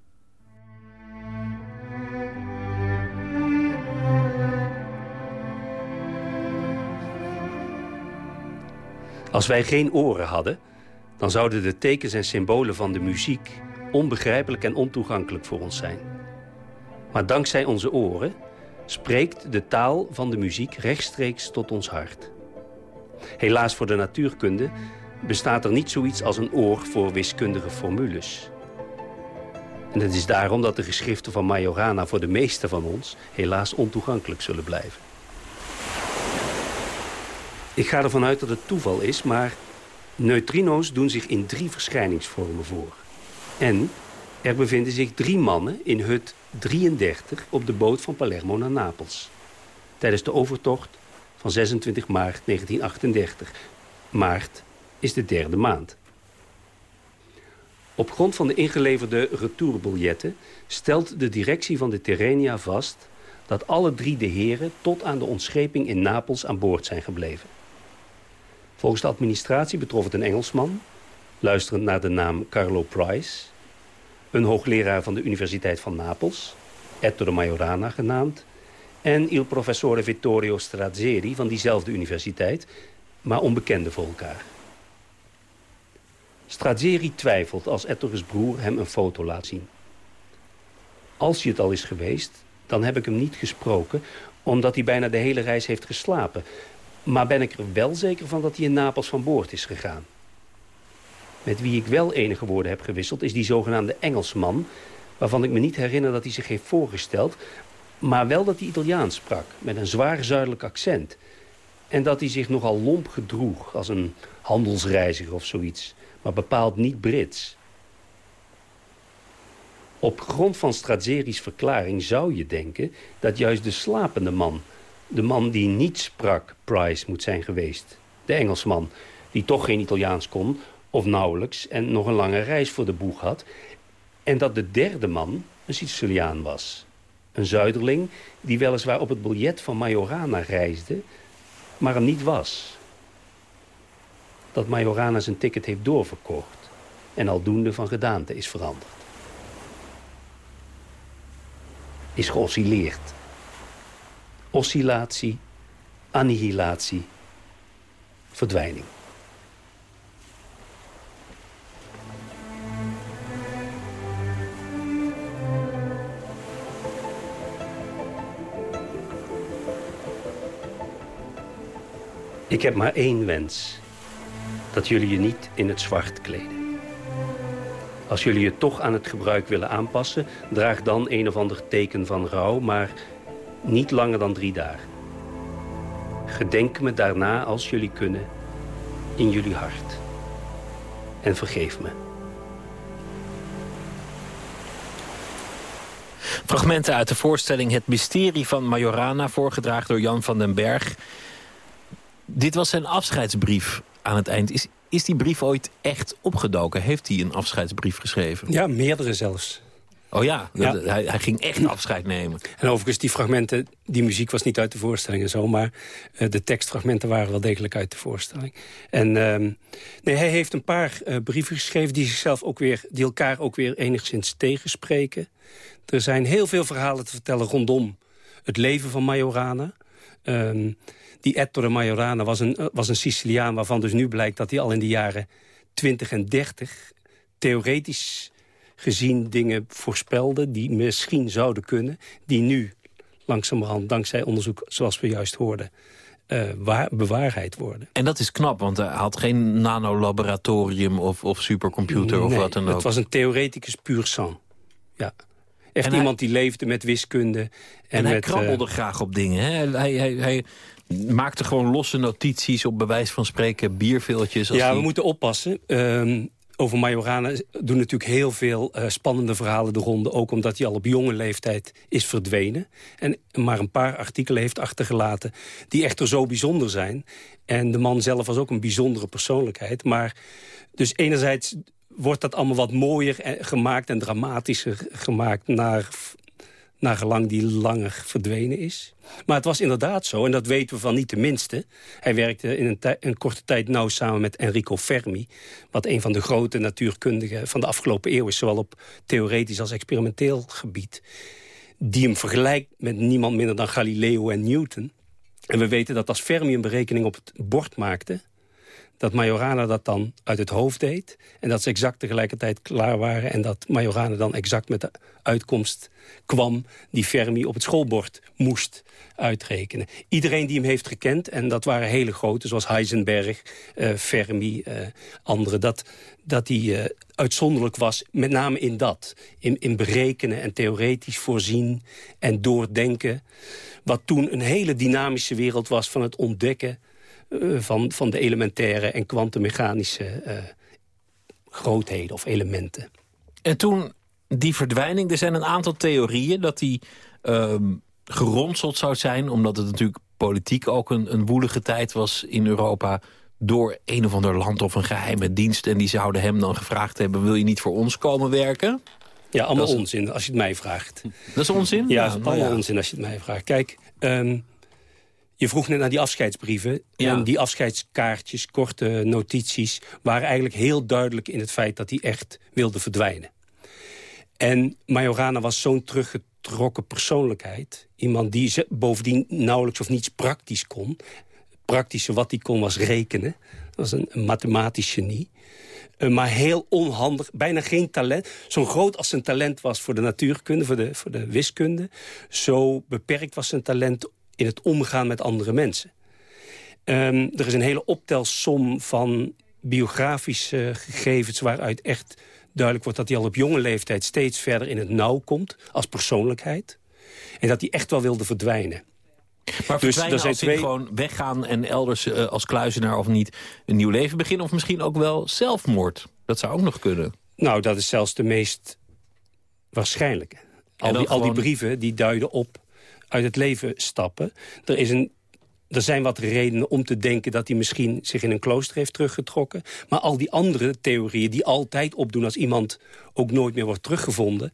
Als wij geen oren hadden, dan zouden de tekens en symbolen van de muziek onbegrijpelijk en ontoegankelijk voor ons zijn. Maar dankzij onze oren spreekt de taal van de muziek rechtstreeks tot ons hart. Helaas voor de natuurkunde bestaat er niet zoiets als een oor voor wiskundige formules. En het is daarom dat de geschriften van Majorana voor de meesten van ons helaas ontoegankelijk zullen blijven. Ik ga ervan uit dat het toeval is, maar neutrino's doen zich in drie verschijningsvormen voor. En er bevinden zich drie mannen in hut 33 op de boot van Palermo naar Napels. Tijdens de overtocht van 26 maart 1938. Maart is de derde maand. Op grond van de ingeleverde retourbiljetten stelt de directie van de Terrenia vast dat alle drie de heren tot aan de ontscheping in Napels aan boord zijn gebleven. Volgens de administratie betrof het een Engelsman, luisterend naar de naam Carlo Price... een hoogleraar van de Universiteit van Napels, Ettore Majorana genaamd... en il professore Vittorio Strazzeri van diezelfde universiteit, maar onbekende voor elkaar. Strazzeri twijfelt als Ettores broer hem een foto laat zien. Als hij het al is geweest, dan heb ik hem niet gesproken... omdat hij bijna de hele reis heeft geslapen... Maar ben ik er wel zeker van dat hij in Napels van boord is gegaan. Met wie ik wel enige woorden heb gewisseld is die zogenaamde Engelsman... waarvan ik me niet herinner dat hij zich heeft voorgesteld... maar wel dat hij Italiaans sprak, met een zwaar zuidelijk accent... en dat hij zich nogal lomp gedroeg als een handelsreiziger of zoiets... maar bepaald niet Brits. Op grond van Strazzeri's verklaring zou je denken... dat juist de slapende man de man die niet sprak Price moet zijn geweest. De Engelsman, die toch geen Italiaans kon, of nauwelijks... en nog een lange reis voor de boeg had. En dat de derde man een Siciliaan was. Een zuiderling die weliswaar op het biljet van Majorana reisde... maar hem niet was. Dat Majorana zijn ticket heeft doorverkocht... en aldoende van gedaante is veranderd. Is geoscilleerd oscillatie, annihilatie, verdwijning. Ik heb maar één wens. Dat jullie je niet in het zwart kleden. Als jullie je toch aan het gebruik willen aanpassen... draag dan een of ander teken van rouw, maar niet langer dan drie dagen. Gedenk me daarna, als jullie kunnen, in jullie hart. En vergeef me. Fragmenten uit de voorstelling Het Mysterie van Majorana... voorgedragen door Jan van den Berg. Dit was zijn afscheidsbrief aan het eind. Is, is die brief ooit echt opgedoken? Heeft hij een afscheidsbrief geschreven? Ja, meerdere zelfs. Oh ja, Hij, hij, ging echt afscheid nemen. En overigens, die fragmenten, die muziek was niet uit de voorstelling en zo... maar uh, de tekstfragmenten waren wel degelijk uit de voorstelling. En uh, nee, hij heeft een paar uh, brieven geschreven die zichzelf ook weer... die elkaar ook weer enigszins tegenspreken. Er zijn heel veel verhalen te vertellen rondom het leven van Majorana... Um, die Ettore Majorana was een, was een Siciliaan waarvan dus nu blijkt dat hij al in de jaren 20 en 30 theoretisch gezien dingen voorspelde die misschien zouden kunnen... die nu langzamerhand, dankzij onderzoek zoals we juist hoorden... Uh, waar, bewaarheid worden. En dat is knap, want hij had geen nanolaboratorium of, of supercomputer nee, of wat dan ook. het was een theoreticus puur sang. Ja. Echt iemand die leefde met wiskunde. En, en hij met, krabbelde uh, graag op dingen. Hè? Hij, hij, hij maakte gewoon losse notities op bewijs van spreken, bierveeltjes. ja, die... we moeten oppassen. Um, over Majorana doen natuurlijk heel veel uh, spannende verhalen de ronde. Ook omdat hij al op jonge leeftijd is verdwenen. En maar een paar artikelen heeft achtergelaten die echter zo bijzonder zijn. En de man zelf was ook een bijzondere persoonlijkheid. Maar dus enerzijds wordt dat allemaal wat mooier gemaakt en dramatischer gemaakt... naar, naar gelang die langer verdwenen is. Maar het was inderdaad zo, en dat weten we van niet de minste. Hij werkte in een, een, korte tijd nauw samen met Enrico Fermi... wat een van de grote natuurkundigen van de afgelopen eeuw is... zowel op theoretisch als experimenteel gebied. Die hem vergelijkt met niemand minder dan Galileo en Newton. En we weten dat als Fermi een berekening op het bord maakte dat Majorana dat dan uit het hoofd deed... en dat ze exact tegelijkertijd klaar waren... en dat Majorana dan exact met de uitkomst kwam... die Fermi op het schoolbord moest uitrekenen. Iedereen die hem heeft gekend, en dat waren hele grote... zoals Heisenberg, uh, Fermi, uh, anderen... dat, dat hij uh, uitzonderlijk was, met name in dat. In, in berekenen en theoretisch voorzien en doordenken. Wat toen een hele dynamische wereld was van het ontdekken van, van de elementaire en kwantummechanische uh, grootheden of elementen. En toen die verdwijning, er zijn een aantal theorieën dat die uh, geronseld zou zijn... omdat het natuurlijk politiek ook een, een woelige tijd was in Europa door een of ander land of een geheime dienst. En die zouden hem dan gevraagd hebben... wil je niet voor ons komen werken? Ja, allemaal is... onzin als je het mij vraagt. Dat is onzin? Ja, ja allemaal ja. onzin als je het mij vraagt. Kijk, um, je vroeg net naar die afscheidsbrieven. Ja. En die afscheidskaartjes, korte notities... waren eigenlijk heel duidelijk in het feit dat hij echt wilde verdwijnen. En Majorana was zo'n teruggetrokken persoonlijkheid. Iemand die bovendien nauwelijks of niets praktisch kon. Het praktische wat hij kon was rekenen. Dat was een, een mathematisch genie. Uh, maar heel onhandig, bijna geen talent. Zo groot als zijn talent was voor de natuurkunde, voor de, voor de wiskunde... zo beperkt was zijn talent in het omgaan met andere mensen. Um, er is een hele optelsom van biografische gegevens... waaruit echt duidelijk wordt dat hij al op jonge leeftijd... steeds verder in het nauw komt als persoonlijkheid. En dat hij echt wel wilde verdwijnen. Maar dus er zijn twee... gewoon weggaan en elders uh, als kluizenaar of niet... een nieuw leven beginnen of misschien ook wel zelfmoord. Dat zou ook nog kunnen. Nou, dat is zelfs de meest waarschijnlijke. Al die, gewoon... al die brieven die duiden op uit het leven stappen. Er, is een, er zijn wat redenen om te denken dat hij misschien zich in een klooster heeft teruggetrokken. Maar al die andere theorieën die altijd opdoen als iemand ook nooit meer wordt teruggevonden.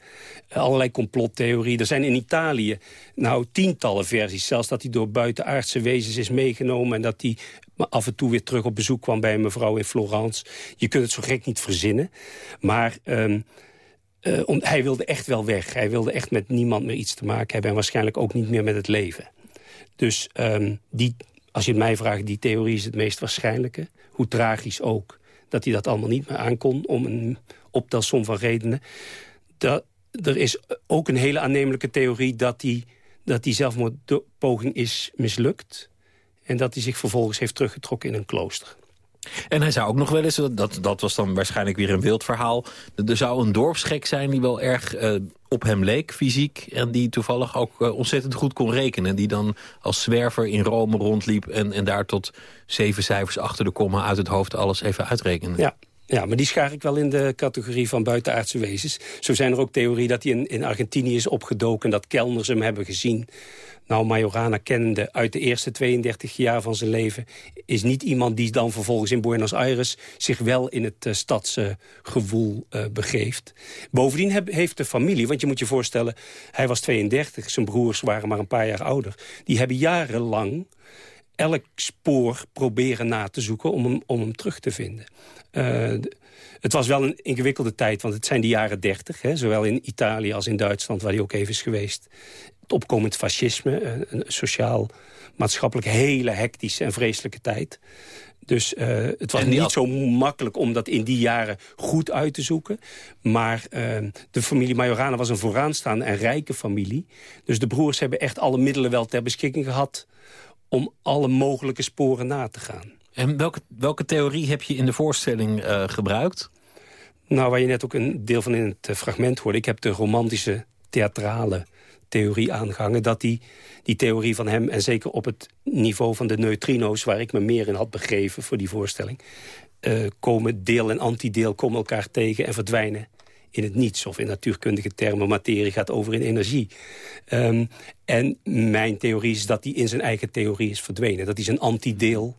Allerlei complottheorieën. Er zijn in Italië nou tientallen versies. Zelfs dat hij door buitenaardse wezens is meegenomen... en dat hij af en toe weer terug op bezoek kwam bij een mevrouw in Florence. Je kunt het zo gek niet verzinnen. Maar... Um, om, hij wilde echt wel weg. Hij wilde echt met niemand meer iets te maken hebben... en waarschijnlijk ook niet meer met het leven. Dus um, die, als je het mij vraagt, die theorie is het meest waarschijnlijke. Hoe tragisch ook dat hij dat allemaal niet meer aankon... om een optelsom van redenen. Dat, er is ook een hele aannemelijke theorie... dat die, dat die zelfmoordpoging is mislukt... en dat hij zich vervolgens heeft teruggetrokken in een klooster. En hij zou ook nog wel eens, dat, dat was dan waarschijnlijk weer een wild verhaal... er zou een dorpsgek zijn die wel erg eh, op hem leek, fysiek... en die toevallig ook eh, ontzettend goed kon rekenen. Die dan als zwerver in Rome rondliep... en, en daar tot zeven cijfers achter de komma uit het hoofd alles even uitrekende. Ja, ja, maar die schaar ik wel in de categorie van buitenaardse wezens. Zo zijn er ook theorieën dat hij in, in Argentinië is opgedoken... dat kelners hem hebben gezien. Nou, Majorana kennende uit de eerste 32 jaar van zijn leven... is niet iemand die dan vervolgens in Buenos Aires... zich wel in het uh, stadsgevoel uh, begeeft. Bovendien heeft de familie, want je moet je voorstellen... hij was 32, zijn broers waren maar een paar jaar ouder. Die hebben jarenlang elk spoor proberen na te zoeken om hem, om hem terug te vinden. Uh, het was wel een ingewikkelde tijd, want het zijn de jaren dertig. Zowel in Italië als in Duitsland, waar hij ook even is geweest. Het opkomend fascisme, eh, een sociaal, maatschappelijk hele hectische en vreselijke tijd. Dus uh, het was niet zo makkelijk om dat in die jaren goed uit te zoeken. Maar uh, de familie Majorana was een vooraanstaande en rijke familie. Dus de broers hebben echt alle middelen wel ter beschikking gehad... om alle mogelijke sporen na te gaan. En welke, welke theorie heb je in de voorstelling uh, gebruikt? Nou, waar je net ook een deel van in het uh, fragment hoorde... ik heb de romantische, theatrale theorie aangehangen... dat die, die theorie van hem, en zeker op het niveau van de neutrino's... waar ik me meer in had begeven voor die voorstelling... Uh, komen deel en antideel komen elkaar tegen en verdwijnen in het niets. Of in natuurkundige termen, materie gaat over in energie. Um, en mijn theorie is dat hij in zijn eigen theorie is verdwenen. Dat hij zijn antideel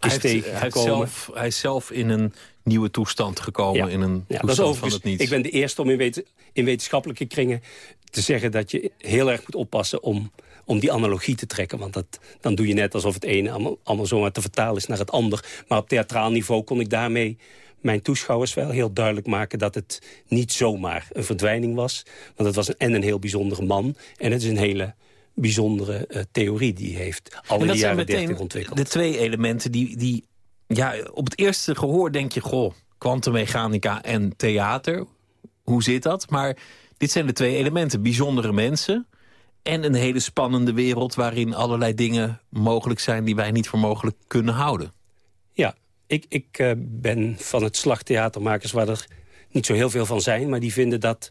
is hij heeft, hij, zelf, hij is zelf in een nieuwe toestand gekomen. In een ja, toestand dat van het niets. Ik ben de eerste om in, wet, in wetenschappelijke kringen te zeggen... dat je heel erg moet oppassen om, om die analogie te trekken. Want dat, dan doe je net alsof het ene allemaal, allemaal zomaar te vertalen is naar het ander. Maar op theatraal niveau kon ik daarmee mijn toeschouwers wel heel duidelijk maken... dat het niet zomaar een verdwijning was. Want het was een, en een heel bijzondere man. En het is een hele bijzondere uh, theorie die heeft al in de jaren 30 ontwikkeld. De twee elementen die, die ja, op het eerste gehoor denk je... goh, kwantummechanica en theater, hoe zit dat? Maar dit zijn de twee elementen. Bijzondere mensen en een hele spannende wereld... waarin allerlei dingen mogelijk zijn die wij niet voor mogelijk kunnen houden. Ja, ik, ik uh, ben van het slag theatermakers waar er niet zo heel veel van zijn... maar die vinden dat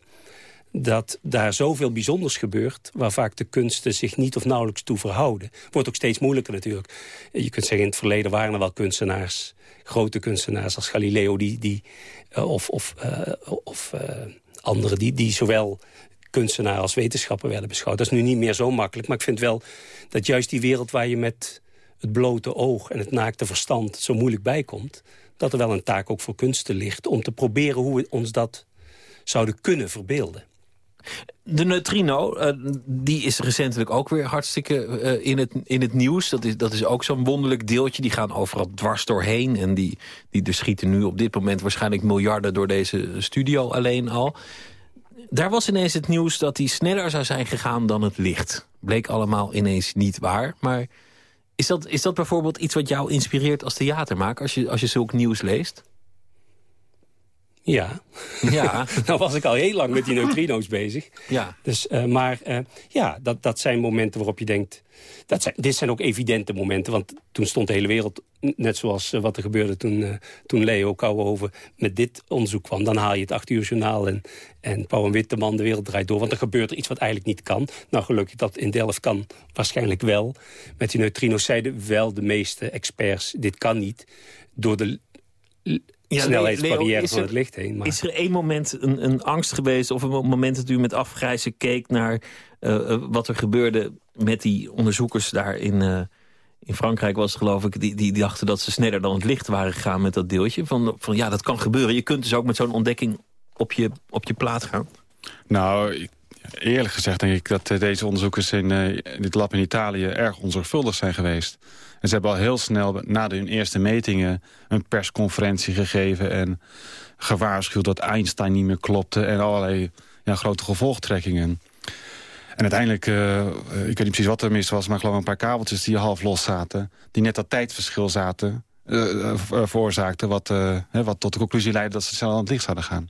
dat daar zoveel bijzonders gebeurt... waar vaak de kunsten zich niet of nauwelijks toe verhouden. Wordt ook steeds moeilijker natuurlijk. Je kunt zeggen, in het verleden waren er wel kunstenaars... grote kunstenaars als Galileo... Die, die, uh, of, of, uh, of anderen die, die zowel kunstenaar als wetenschapper werden beschouwd. Dat is nu niet meer zo makkelijk. Maar ik vind wel dat juist die wereld waar je met het blote oog... en het naakte verstand zo moeilijk bij komt... dat er wel een taak ook voor kunsten ligt... om te proberen hoe we ons dat zouden kunnen verbeelden. De neutrino, uh, die is recentelijk ook weer hartstikke uh, in, het, in het nieuws. Dat is, dat is ook zo'n wonderlijk deeltje. Die gaan overal dwars doorheen. En die, die er schieten nu op dit moment waarschijnlijk miljarden door deze studio alleen al. Daar was ineens het nieuws dat die sneller zou zijn gegaan dan het licht. Bleek allemaal ineens niet waar. Maar is dat, is dat bijvoorbeeld iets wat jou inspireert als theatermaker... als je, als je zulk nieuws leest? Ja. ja. nou was ik al heel lang met die neutrino's bezig. Ja. Dus, uh, maar uh, ja, dat, dat zijn momenten waarop je denkt... Dat zijn, dit zijn ook evidente momenten, want toen stond de hele wereld... net zoals uh, wat er gebeurde toen, toen Leo Kouwenhoven met dit onderzoek kwam. Dan haal je het acht uur journaal en, en Pauw en Witteman de wereld draait door. Want er gebeurt er iets wat eigenlijk niet kan. Nou, gelukkig dat in Delft kan waarschijnlijk wel. Met die neutrino's zeiden wel de meeste experts... dit kan niet door de ja, snelheidsbarrière van het licht heen. Maar... Is er één moment een, een, angst geweest... of een moment dat u met afgrijzen keek naar uh, wat er gebeurde... met die onderzoekers daar in, uh, in Frankrijk was geloof ik... Die, die, die, dachten dat ze sneller dan het licht waren gegaan met dat deeltje. Van, van ja, dat kan gebeuren. Je kunt dus ook met zo'n ontdekking op je, op je plaat gaan. Nou, eerlijk gezegd denk ik dat deze onderzoekers in, in dit lab in Italië... erg onzorgvuldig zijn geweest. En ze hebben al heel snel na hun eerste metingen een persconferentie gegeven... en gewaarschuwd dat Einstein niet meer klopte... en allerlei ja, grote gevolgtrekkingen. En uiteindelijk, uh, ik weet niet precies wat er mis was... maar geloof een paar kabeltjes die half los zaten... die net dat tijdverschil zaten, uh, veroorzaakten... Wat, wat tot de conclusie leidde dat ze snel aan het licht zouden gaan.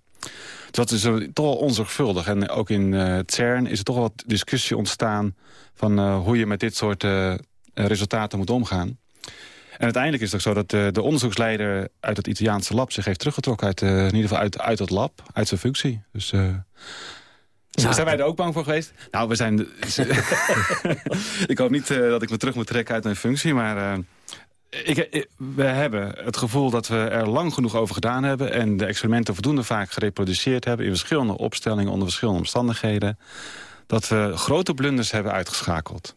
Dus dat is toch wel onzorgvuldig. En ook in CERN is er toch wat discussie ontstaan... van hoe je met dit soort resultaten moet omgaan. En uiteindelijk is het ook zo dat de, de onderzoeksleider uit het Italiaanse lab... zich heeft teruggetrokken uit, in ieder geval uit, uit het lab, uit zijn functie. Dus... Zijn wij er ook bang voor geweest? Nou, we zijn... ik hoop niet dat ik me terug moet trekken uit mijn functie, maar... Ik, we hebben het gevoel dat we er lang genoeg over gedaan hebben... en de experimenten voldoende vaak gereproduceerd hebben... in verschillende opstellingen onder verschillende omstandigheden... dat we grote blunders hebben uitgeschakeld.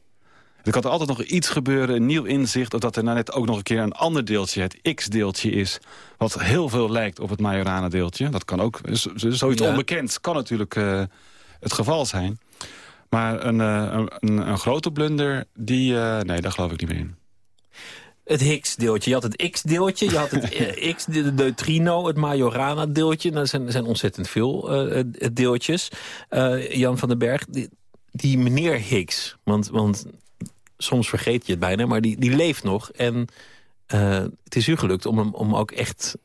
Er kan er altijd nog iets gebeuren, een nieuw inzicht... of dat er nou net ook nog een keer een ander deeltje, het X-deeltje is... wat heel veel lijkt op het Majorana-deeltje. Dat kan ook, zoiets ja. onbekend kan natuurlijk uh, het geval zijn. Maar een, uh, een, een, grote blunder, die, uh, nee, daar geloof ik niet meer in het Higgs-deeltje. Je had het X-deeltje, je had het X, de neutrino, het Majorana-deeltje. Nou, er zijn, er zijn ontzettend veel uh, deeltjes. Uh, Jan van den Berg, die, die, meneer Higgs, want, want soms vergeet je het bijna, maar die, die leeft nog. En uh, het is u gelukt om hem om ook echt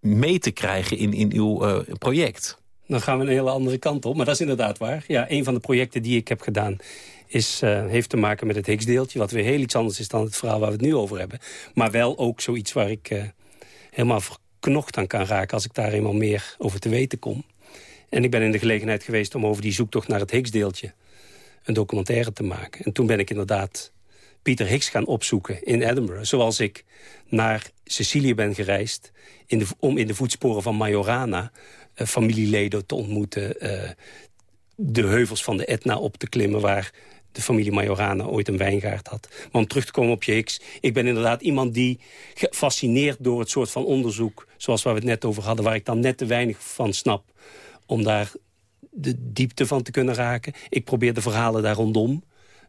mee te krijgen in, in uw project. Dan gaan we een hele andere kant op, maar dat is inderdaad waar. Ja, een van de projecten die ik heb gedaan is, uh, heeft te maken met het Higgs-deeltje... wat weer heel iets anders is dan het verhaal waar we het nu over hebben. Maar wel ook zoiets waar ik helemaal verknocht aan kan raken... als ik daar eenmaal meer over te weten kom. En ik ben in de gelegenheid geweest om over die zoektocht naar het Higgs-deeltje... een documentaire te maken. En toen ben ik inderdaad Pieter Higgs gaan opzoeken in Edinburgh. Zoals ik naar Sicilië ben gereisd... In de, om in de voetsporen van Majorana... Uh, familieleden te ontmoeten... de heuvels van de Etna op te klimmen... waar de familie Majorana ooit een wijngaard had. Maar om terug te komen op je Higgs. Ik ben inderdaad iemand die gefascineerd door het soort van onderzoek... zoals waar we het net over hadden, waar ik dan net te weinig van snap... om daar de diepte van te kunnen raken. Ik probeer de verhalen daar rondom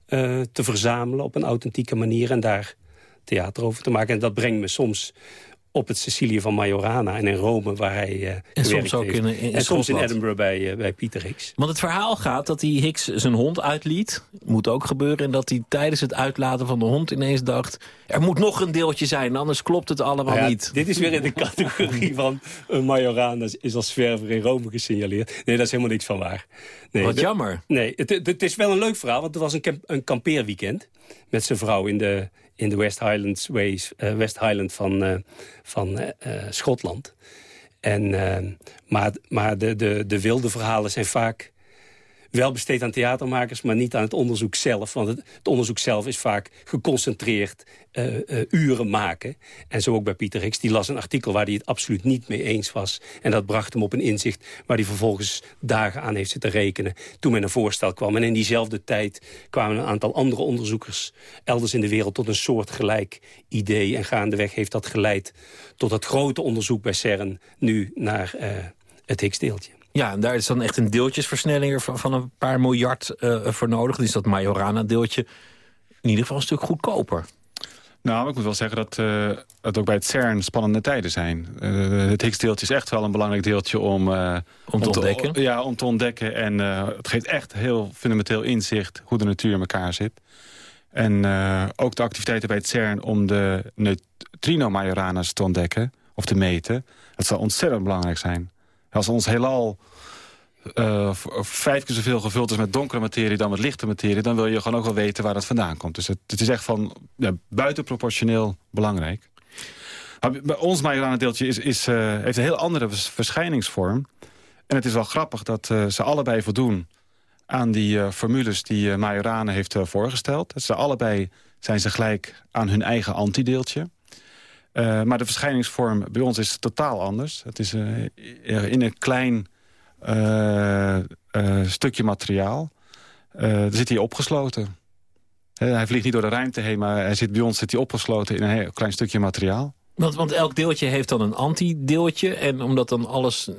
uh, te verzamelen op een authentieke manier... en daar theater over te maken. En dat brengt me soms op het Sicilië van Majorana en in Rome, waar hij uh, en soms ook in, in, En soms in Edinburgh bij, uh, bij Pieter Hicks. Want het verhaal gaat dat die Hicks zijn hond uitliet. Moet ook gebeuren. En dat hij tijdens het uitlaten van de hond ineens dacht... er moet nog een deeltje zijn, anders klopt het allemaal nou ja, niet. Dit is weer in de categorie van uh, Majorana is als zwerver in Rome gesignaleerd. Nee, dat is helemaal niks van waar. Nee, Wat jammer. Nee, het, het, het, is wel een leuk verhaal, want het was een, een kampeerweekend... met zijn vrouw in de, in de West Highlands Ways, uh, West Highland van, uh, van uh, Schotland. En, maar maar de, de, de wilde verhalen zijn vaak wel besteed aan theatermakers, maar niet aan het onderzoek zelf. Want het, het onderzoek zelf is vaak geconcentreerd uh, uh, uren maken. En zo ook bij Pieter Hicks. Die las een artikel waar hij het absoluut niet mee eens was. En dat bracht hem op een inzicht waar hij vervolgens dagen aan heeft zitten rekenen. Toen men een voorstel kwam. En in diezelfde tijd kwamen een aantal andere onderzoekers elders in de wereld tot een soortgelijk idee. En gaandeweg heeft dat geleid tot het grote onderzoek bij CERN nu naar uh, het Higgs-deeltje. Ja, en daar is dan echt een deeltjesversnelling van, van een paar miljard uh, voor nodig. Dus dat Majorana-deeltje in ieder geval een stuk goedkoper. Nou, ik moet wel zeggen dat uh, het ook bij het CERN spannende tijden zijn. Uh, het Higgs-deeltje is echt wel een belangrijk deeltje om, uh, om, te, ontdekken. Te, ja, om te ontdekken. En het geeft echt heel fundamenteel inzicht hoe de natuur in elkaar zit. En ook de activiteiten bij het CERN om de neutrino-Majoranas te ontdekken of te meten. Dat zal ontzettend belangrijk zijn. Als ons heelal uh, vijf keer zoveel gevuld is met donkere materie dan met lichte materie... dan wil je gewoon ook wel weten waar dat vandaan komt. Dus het, het is echt van ja, buitenproportioneel belangrijk. Bij ons Majorana-deeltje is, is, uh, heeft een heel andere verschijningsvorm. En het is wel grappig dat uh, ze allebei voldoen aan die formules die Majorana heeft voorgesteld. Ze allebei zijn ze gelijk aan hun eigen antideeltje. Uh, maar de verschijningsvorm bij ons is totaal anders. Het is uh, in een klein uh, stukje materiaal. er zit hij opgesloten. hij vliegt niet door de ruimte heen, maar hij zit, bij ons zit hij opgesloten in een heel klein stukje materiaal. Want, want elk deeltje heeft dan een anti-deeltje. En omdat dan alles,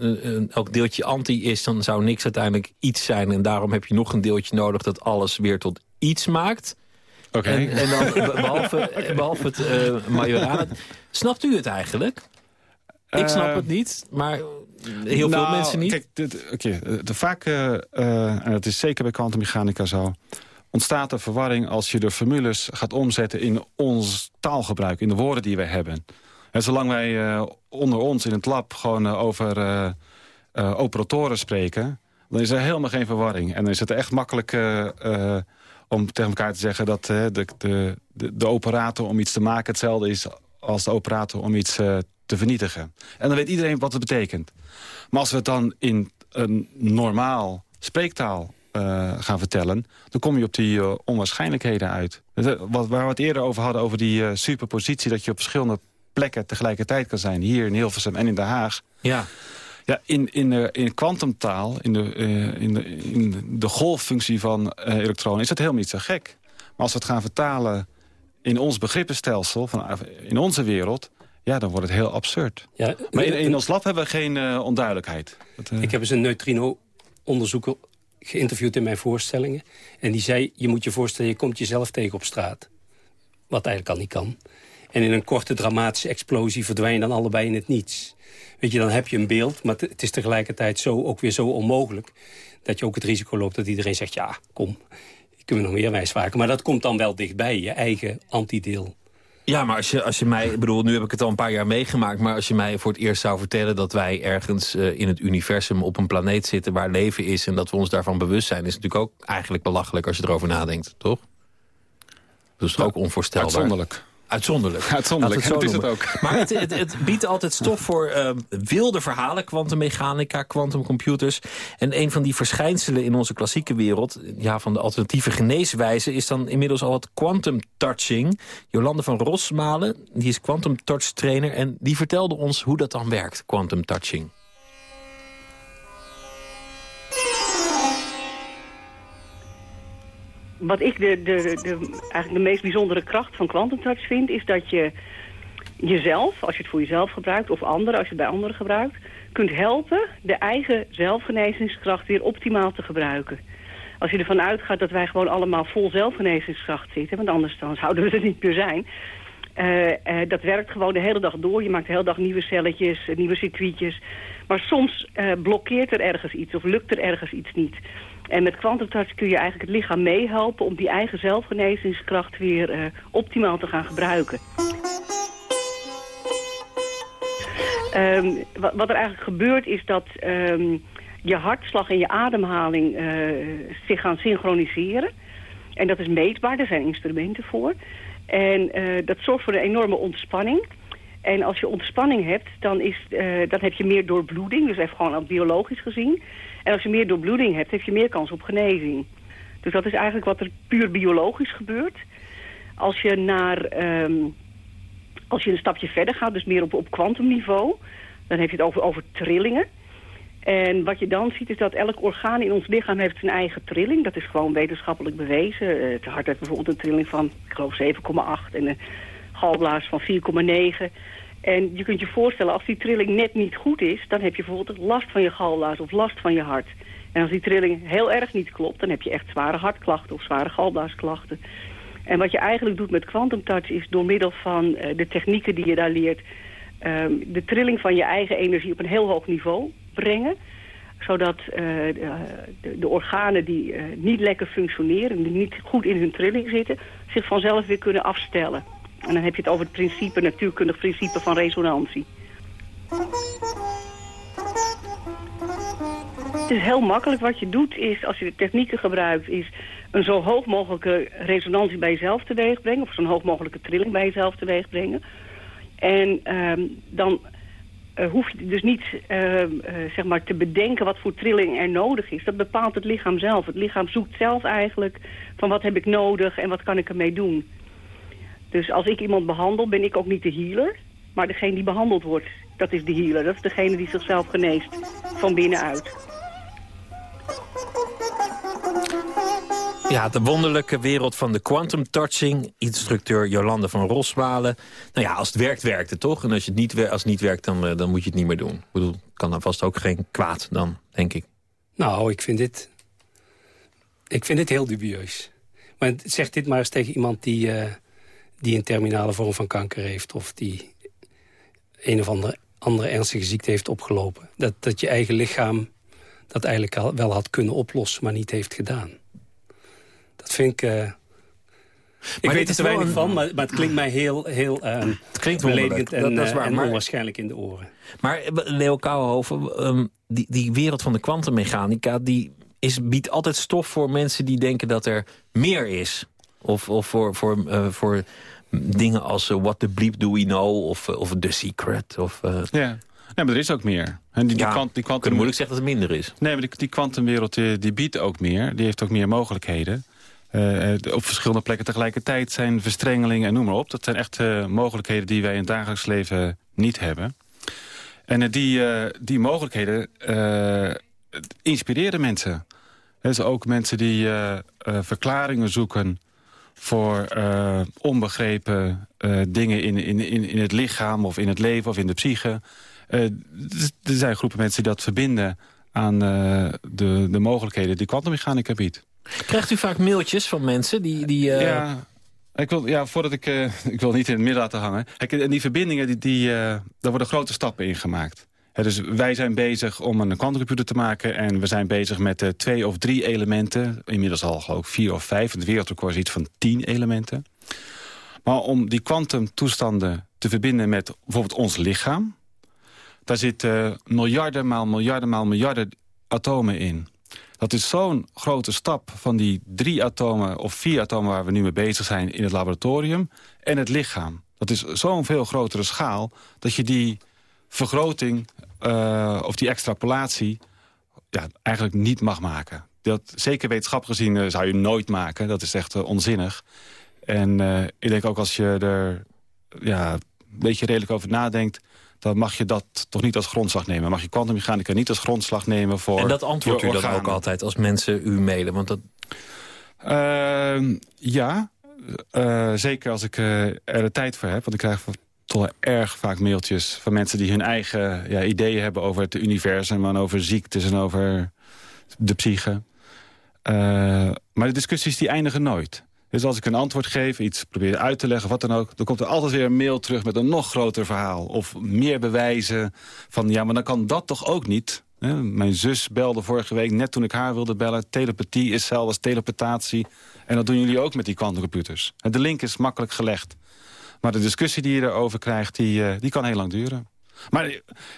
elk deeltje anti is, dan zou niks uiteindelijk iets zijn. En daarom heb je nog een deeltje nodig dat alles weer tot iets maakt. Okay. En, en, dan behalve, behalve het uh. Snapt u het eigenlijk? Ik snap het niet, maar heel nou, veel mensen niet. Kijk, dit, okay, de, vaak, uh, en dat is zeker bij kwantummechanica zo... ontstaat er verwarring als je de formules gaat omzetten in ons taalgebruik... in de woorden die wij hebben. En zolang wij onder ons in het lab gewoon over operatoren spreken... dan is er helemaal geen verwarring. En dan is het echt makkelijk om tegen elkaar te zeggen dat de, de, de, de, operator om iets te maken hetzelfde is als de operator om iets te vernietigen. En dan weet iedereen wat het betekent. Maar als we het dan in een normaal spreektaal gaan vertellen... dan kom je op die onwaarschijnlijkheden uit. Wat, waar we het eerder over hadden, over die superpositie... dat je op verschillende plekken tegelijkertijd kan zijn. Hier in Hilversum en in Den Haag. Ja. Ja, in, in, de, in kwantumtaal, in, de, uh, in, de, in de golffunctie van uh, elektronen... is dat helemaal niet zo gek. Maar als we het gaan vertalen in ons begrippenstelsel, van, eh, in onze wereld... ja, dan wordt het heel absurd. Ja, maar in, in ons lab hebben we geen uh, onduidelijkheid. Dat, Ik heb eens een neutrino-onderzoeker geïnterviewd in mijn voorstellingen. En die zei, je moet je voorstellen, je komt jezelf tegen op straat. Wat eigenlijk al niet kan. En in een korte dramatische explosie verdwijnen dan allebei in het niets. Weet je, dan heb je een beeld, maar het is tegelijkertijd zo, ook weer zo onmogelijk... dat je ook het risico loopt dat iedereen zegt... ja, kom, kunnen we nog meer wijsvaken. Maar dat komt dan wel dichtbij, je eigen antideel. Ja, maar als je, als je mij... Ik bedoel, nu heb ik het al een paar jaar meegemaakt... maar als je mij voor het eerst zou vertellen... dat wij ergens uh, in het universum op een planeet zitten... waar leven is en dat we ons daarvan bewust zijn... is natuurlijk ook eigenlijk belachelijk als je erover nadenkt, toch? Dat is ook onvoorstelbaar. Uitzonderlijk. Uitzonderlijk. Uitzonderlijk, het dat is het ook. Maar het, het, het, biedt altijd stof voor uh, wilde verhalen, kwantummechanica, kwantumcomputers. En een van die verschijnselen in onze klassieke wereld... Ja, van de alternatieve geneeswijze... is dan inmiddels al het quantum touching. Jolande van Rosmalen, die is quantum touch trainer... en die vertelde ons hoe dat dan werkt, quantum touching. Wat ik de, de, de, eigenlijk de meest bijzondere kracht van Quantum Touch vind... is dat je jezelf, als je het voor jezelf gebruikt... of anderen, als je het bij anderen gebruikt... kunt helpen de eigen zelfgenezingskracht weer optimaal te gebruiken. Als je ervan uitgaat dat wij gewoon allemaal vol zelfgenezingskracht zitten... want anders dan zouden we er niet meer zijn... Uh, uh, dat werkt gewoon de hele dag door. Je maakt de hele dag nieuwe celletjes, nieuwe circuitjes. Maar soms blokkeert er ergens iets of lukt er ergens iets niet. En met kwantumtouch kun je eigenlijk het lichaam meehelpen... om die eigen zelfgenezingskracht weer uh, optimaal te gaan gebruiken. Um, wat, er eigenlijk gebeurt is dat um, je hartslag en je ademhaling uh, zich gaan synchroniseren. En dat is meetbaar, daar zijn instrumenten voor. En uh, dat zorgt voor een enorme ontspanning. En als je ontspanning hebt, dan, is, dan heb je meer doorbloeding. Dus even gewoon biologisch gezien. En als je meer doorbloeding hebt, heb je meer kans op genezing. Dus dat is eigenlijk wat er puur biologisch gebeurt. Als je, naar, um, als je een stapje verder gaat, dus meer op, op kwantumniveau... dan heb je het over, over trillingen. En wat je dan ziet is dat elk orgaan in ons lichaam heeft zijn eigen trilling. Dat is gewoon wetenschappelijk bewezen. Eh, het hart heeft bijvoorbeeld een trilling van, ik geloof 7,8 en een galblaas van 4,9. En je kunt je voorstellen, als die trilling net niet goed is... dan heb je bijvoorbeeld last van je galblaas of last van je hart. En als die trilling heel erg niet klopt... dan heb je echt zware hartklachten of zware galblaasklachten. En wat je eigenlijk doet met Quantum Touch... is door middel van uh, de technieken die je daar leert... Um, de trilling van je eigen energie op een heel hoog niveau brengen zodat uh, de, organen die uh, niet lekker functioneren... die niet goed in hun trilling zitten... zich vanzelf weer kunnen afstellen. En dan heb je het over het principe, natuurkundig principe van resonantie. Het is heel makkelijk. Wat je doet is, als je de technieken gebruikt, is een zo hoog mogelijke resonantie bij jezelf teweeg brengen. Of zo'n hoog mogelijke trilling bij jezelf teweeg brengen. En um, dan uh, hoef je dus niet uh, uh, zeg maar te bedenken wat voor trilling er nodig is. Dat bepaalt het lichaam zelf. Het lichaam zoekt zelf eigenlijk van wat heb ik nodig en wat kan ik ermee doen. Dus als ik iemand behandel, ben ik ook niet de healer. Maar degene die behandeld wordt, dat is de healer. Dat is degene die zichzelf geneest van binnenuit. Ja, de wonderlijke wereld van de quantum touching. Instructeur Jolande van Rosmalen. Nou ja, als het werkt, werkt het toch? En als, je het niet, als het niet werkt, dan, eh, dan moet je het niet meer doen. Ik bedoel, kan dan vast ook geen kwaad dan, denk ik. Nou, ik vind dit... Ik vind dit heel dubieus. Maar zeg dit maar eens tegen iemand die... Uh, die een terminale vorm van kanker heeft... of die een of andere, andere ernstige ziekte heeft opgelopen. Dat, dat je eigen lichaam dat eigenlijk al wel had kunnen oplossen, maar niet heeft gedaan. Dat vind ik... Uh, ik weet er te weinig van, maar, maar, het klinkt mij heel, heel uh, het klinkt beledigend en, dat, is waar, en onwaarschijnlijk in de oren. Maar Leo Kouwenhoven, um, die, die wereld van de kwantummechanica... die is, biedt altijd stof voor mensen die denken dat er meer is. Of, of voor, voor, uh, voor dingen als uh, What the Bleep Do We Know of, of The Secret. Of, Ja. Nee, maar er is ook meer. En die, ja, die, die quantum... moeilijk zeggen dat het minder is. Nee, maar die, die kwantumwereld die, die biedt ook meer. Die heeft ook meer mogelijkheden. Uh, op verschillende plekken tegelijkertijd zijn verstrengelingen en noem maar op. Dat zijn echt uh, mogelijkheden die wij in het dagelijks leven niet hebben. En uh, die, die mogelijkheden inspireren mensen. Dus ook mensen die verklaringen zoeken voor onbegrepen dingen in, in, in, in het lichaam of in het leven of in de psyche. er zijn groepen mensen die dat verbinden aan de, de mogelijkheden die kwantummechanica biedt. Krijgt u vaak mailtjes van mensen die... die. Ja, ik wil, ja, voordat ik... Ik wil niet in het midden laten hangen. Kijk, die verbindingen, die, die, daar worden grote stappen in gemaakt. Dus wij zijn bezig om een kwantumcomputer te maken... en we zijn bezig met uh, twee of drie elementen. Inmiddels al geloof ik vier of vijf. Het wereldrecord is iets van tien elementen. Maar om die kwantumtoestanden te verbinden met bijvoorbeeld ons lichaam... daar zitten miljarden maal miljarden maal miljarden atomen in... Dat is zo'n grote stap van die drie atomen of vier atomen... waar we nu mee bezig zijn in het laboratorium en het lichaam. Dat is zo'n veel grotere schaal dat je die vergroting uh, of die extrapolatie ja, eigenlijk niet mag maken. Dat, zeker wetenschappelijk gezien uh, zou je nooit maken. Dat is echt uh, onzinnig. En ik denk ook als je er ja, een beetje redelijk over nadenkt dan mag je dat toch niet als grondslag nemen. Mag je kwantummechanica niet als grondslag nemen voor En dat antwoordt u dan ook altijd als mensen u mailen? Want dat... Uh, ja, zeker als ik er de tijd voor heb. Want ik krijg toch erg vaak mailtjes van mensen die hun eigen ja, ideeën hebben over het universum... en over ziektes en over de psyche. Uh, maar de discussies die eindigen nooit. Dus als ik een antwoord geef, iets probeer uit te leggen, wat dan ook... dan komt er altijd weer een mail terug met een nog groter verhaal. Of meer bewijzen van, ja, maar dan kan dat toch ook niet... Mijn zus belde vorige week, net toen ik haar wilde bellen... telepathie is als teleportatie. En dat doen jullie ook met die kwantumcomputers. De link is makkelijk gelegd. Maar de discussie die je erover krijgt, die, eh, die kan heel lang duren. Maar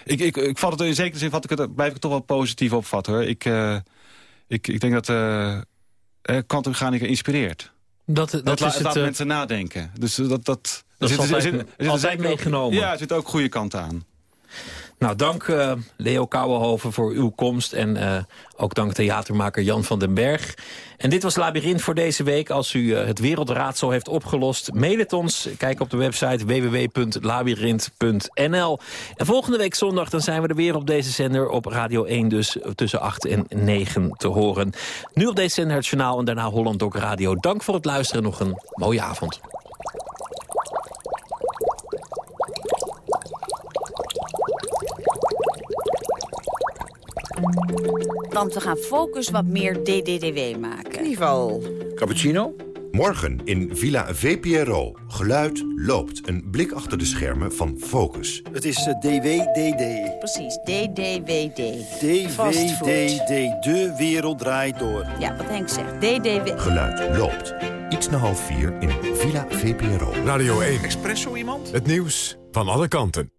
ik, ik, ik vat het in zekere zin, vat ik het, blijf ik toch wel positief opvatten. Hoor. Ik, uh, ik, ik denk dat kwantummechanica uh, inspireert. Dat, dat, dat is het, laat uh, mensen nadenken. Dus dat, dat, dat er is zit, altijd, er zit, er zit altijd meegenomen. Ja, er zit ook goede kant aan. Nou, dank uh, Leo Kouwenhoven voor uw komst. En uh, ook dank theatermaker Jan van den Berg. En dit was Labyrinth voor deze week. Als u uh, het wereldraadsel heeft opgelost, mail het ons. Kijk op de website www.labyrinth.nl. En volgende week zondag dan zijn we er weer op deze zender. Op Radio 1 dus tussen 8 en 9 te horen. Nu op deze zender het journaal en daarna Holland Doc Radio. Dank voor het luisteren. Nog een mooie avond. Want we gaan Focus wat meer DDDW maken. Knieval. Cappuccino? Morgen in Villa VPRO. Geluid loopt. Een blik achter de schermen van Focus. Het is uh, DWDD. Precies, DDWD. DWDD. De wereld draait door. Ja, wat Henk zegt. DDW. Geluid loopt. Iets na half vier in Villa VPRO. Radio 1. Espresso iemand? Het nieuws van alle kanten.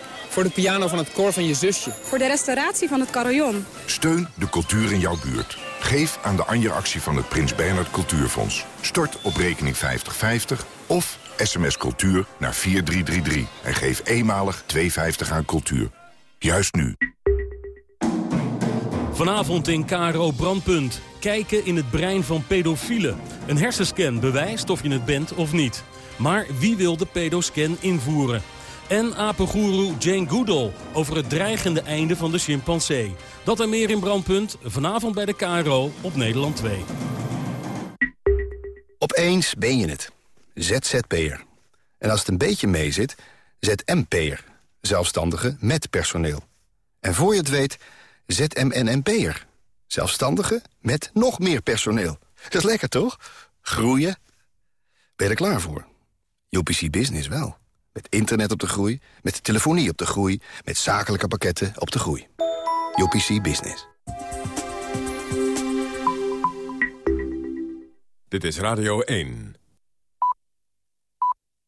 Voor de piano van het koor van je zusje. Voor de restauratie van het carillon. Steun de cultuur in jouw buurt. Geef aan de Anja-actie van het Prins Bernhard Cultuurfonds. Stort op rekening 5050 of sms cultuur naar 4333. En geef eenmalig 2,50 aan cultuur. Juist nu. Vanavond in KRO Brandpunt. Kijken in het brein van pedofielen. Een hersenscan bewijst of je het bent of niet. Maar wie wil de pedoscan invoeren? En apengoeroe Jane Goodall over het dreigende einde van de chimpansee. Dat en meer in Brandpunt, vanavond bij de KRO op Nederland 2. Opeens ben je het. ZZP'er. En als het een beetje meezit, ZMP'er. Zelfstandige met personeel. En voor je het weet, ZMNNP'er. Zelfstandige met nog meer personeel. Dat is lekker, toch? Groeien. Ben je er klaar voor? UPC Business wel. Met internet op de groei, met telefonie op de groei... met zakelijke pakketten op de groei. UPC Business. Dit is Radio 1.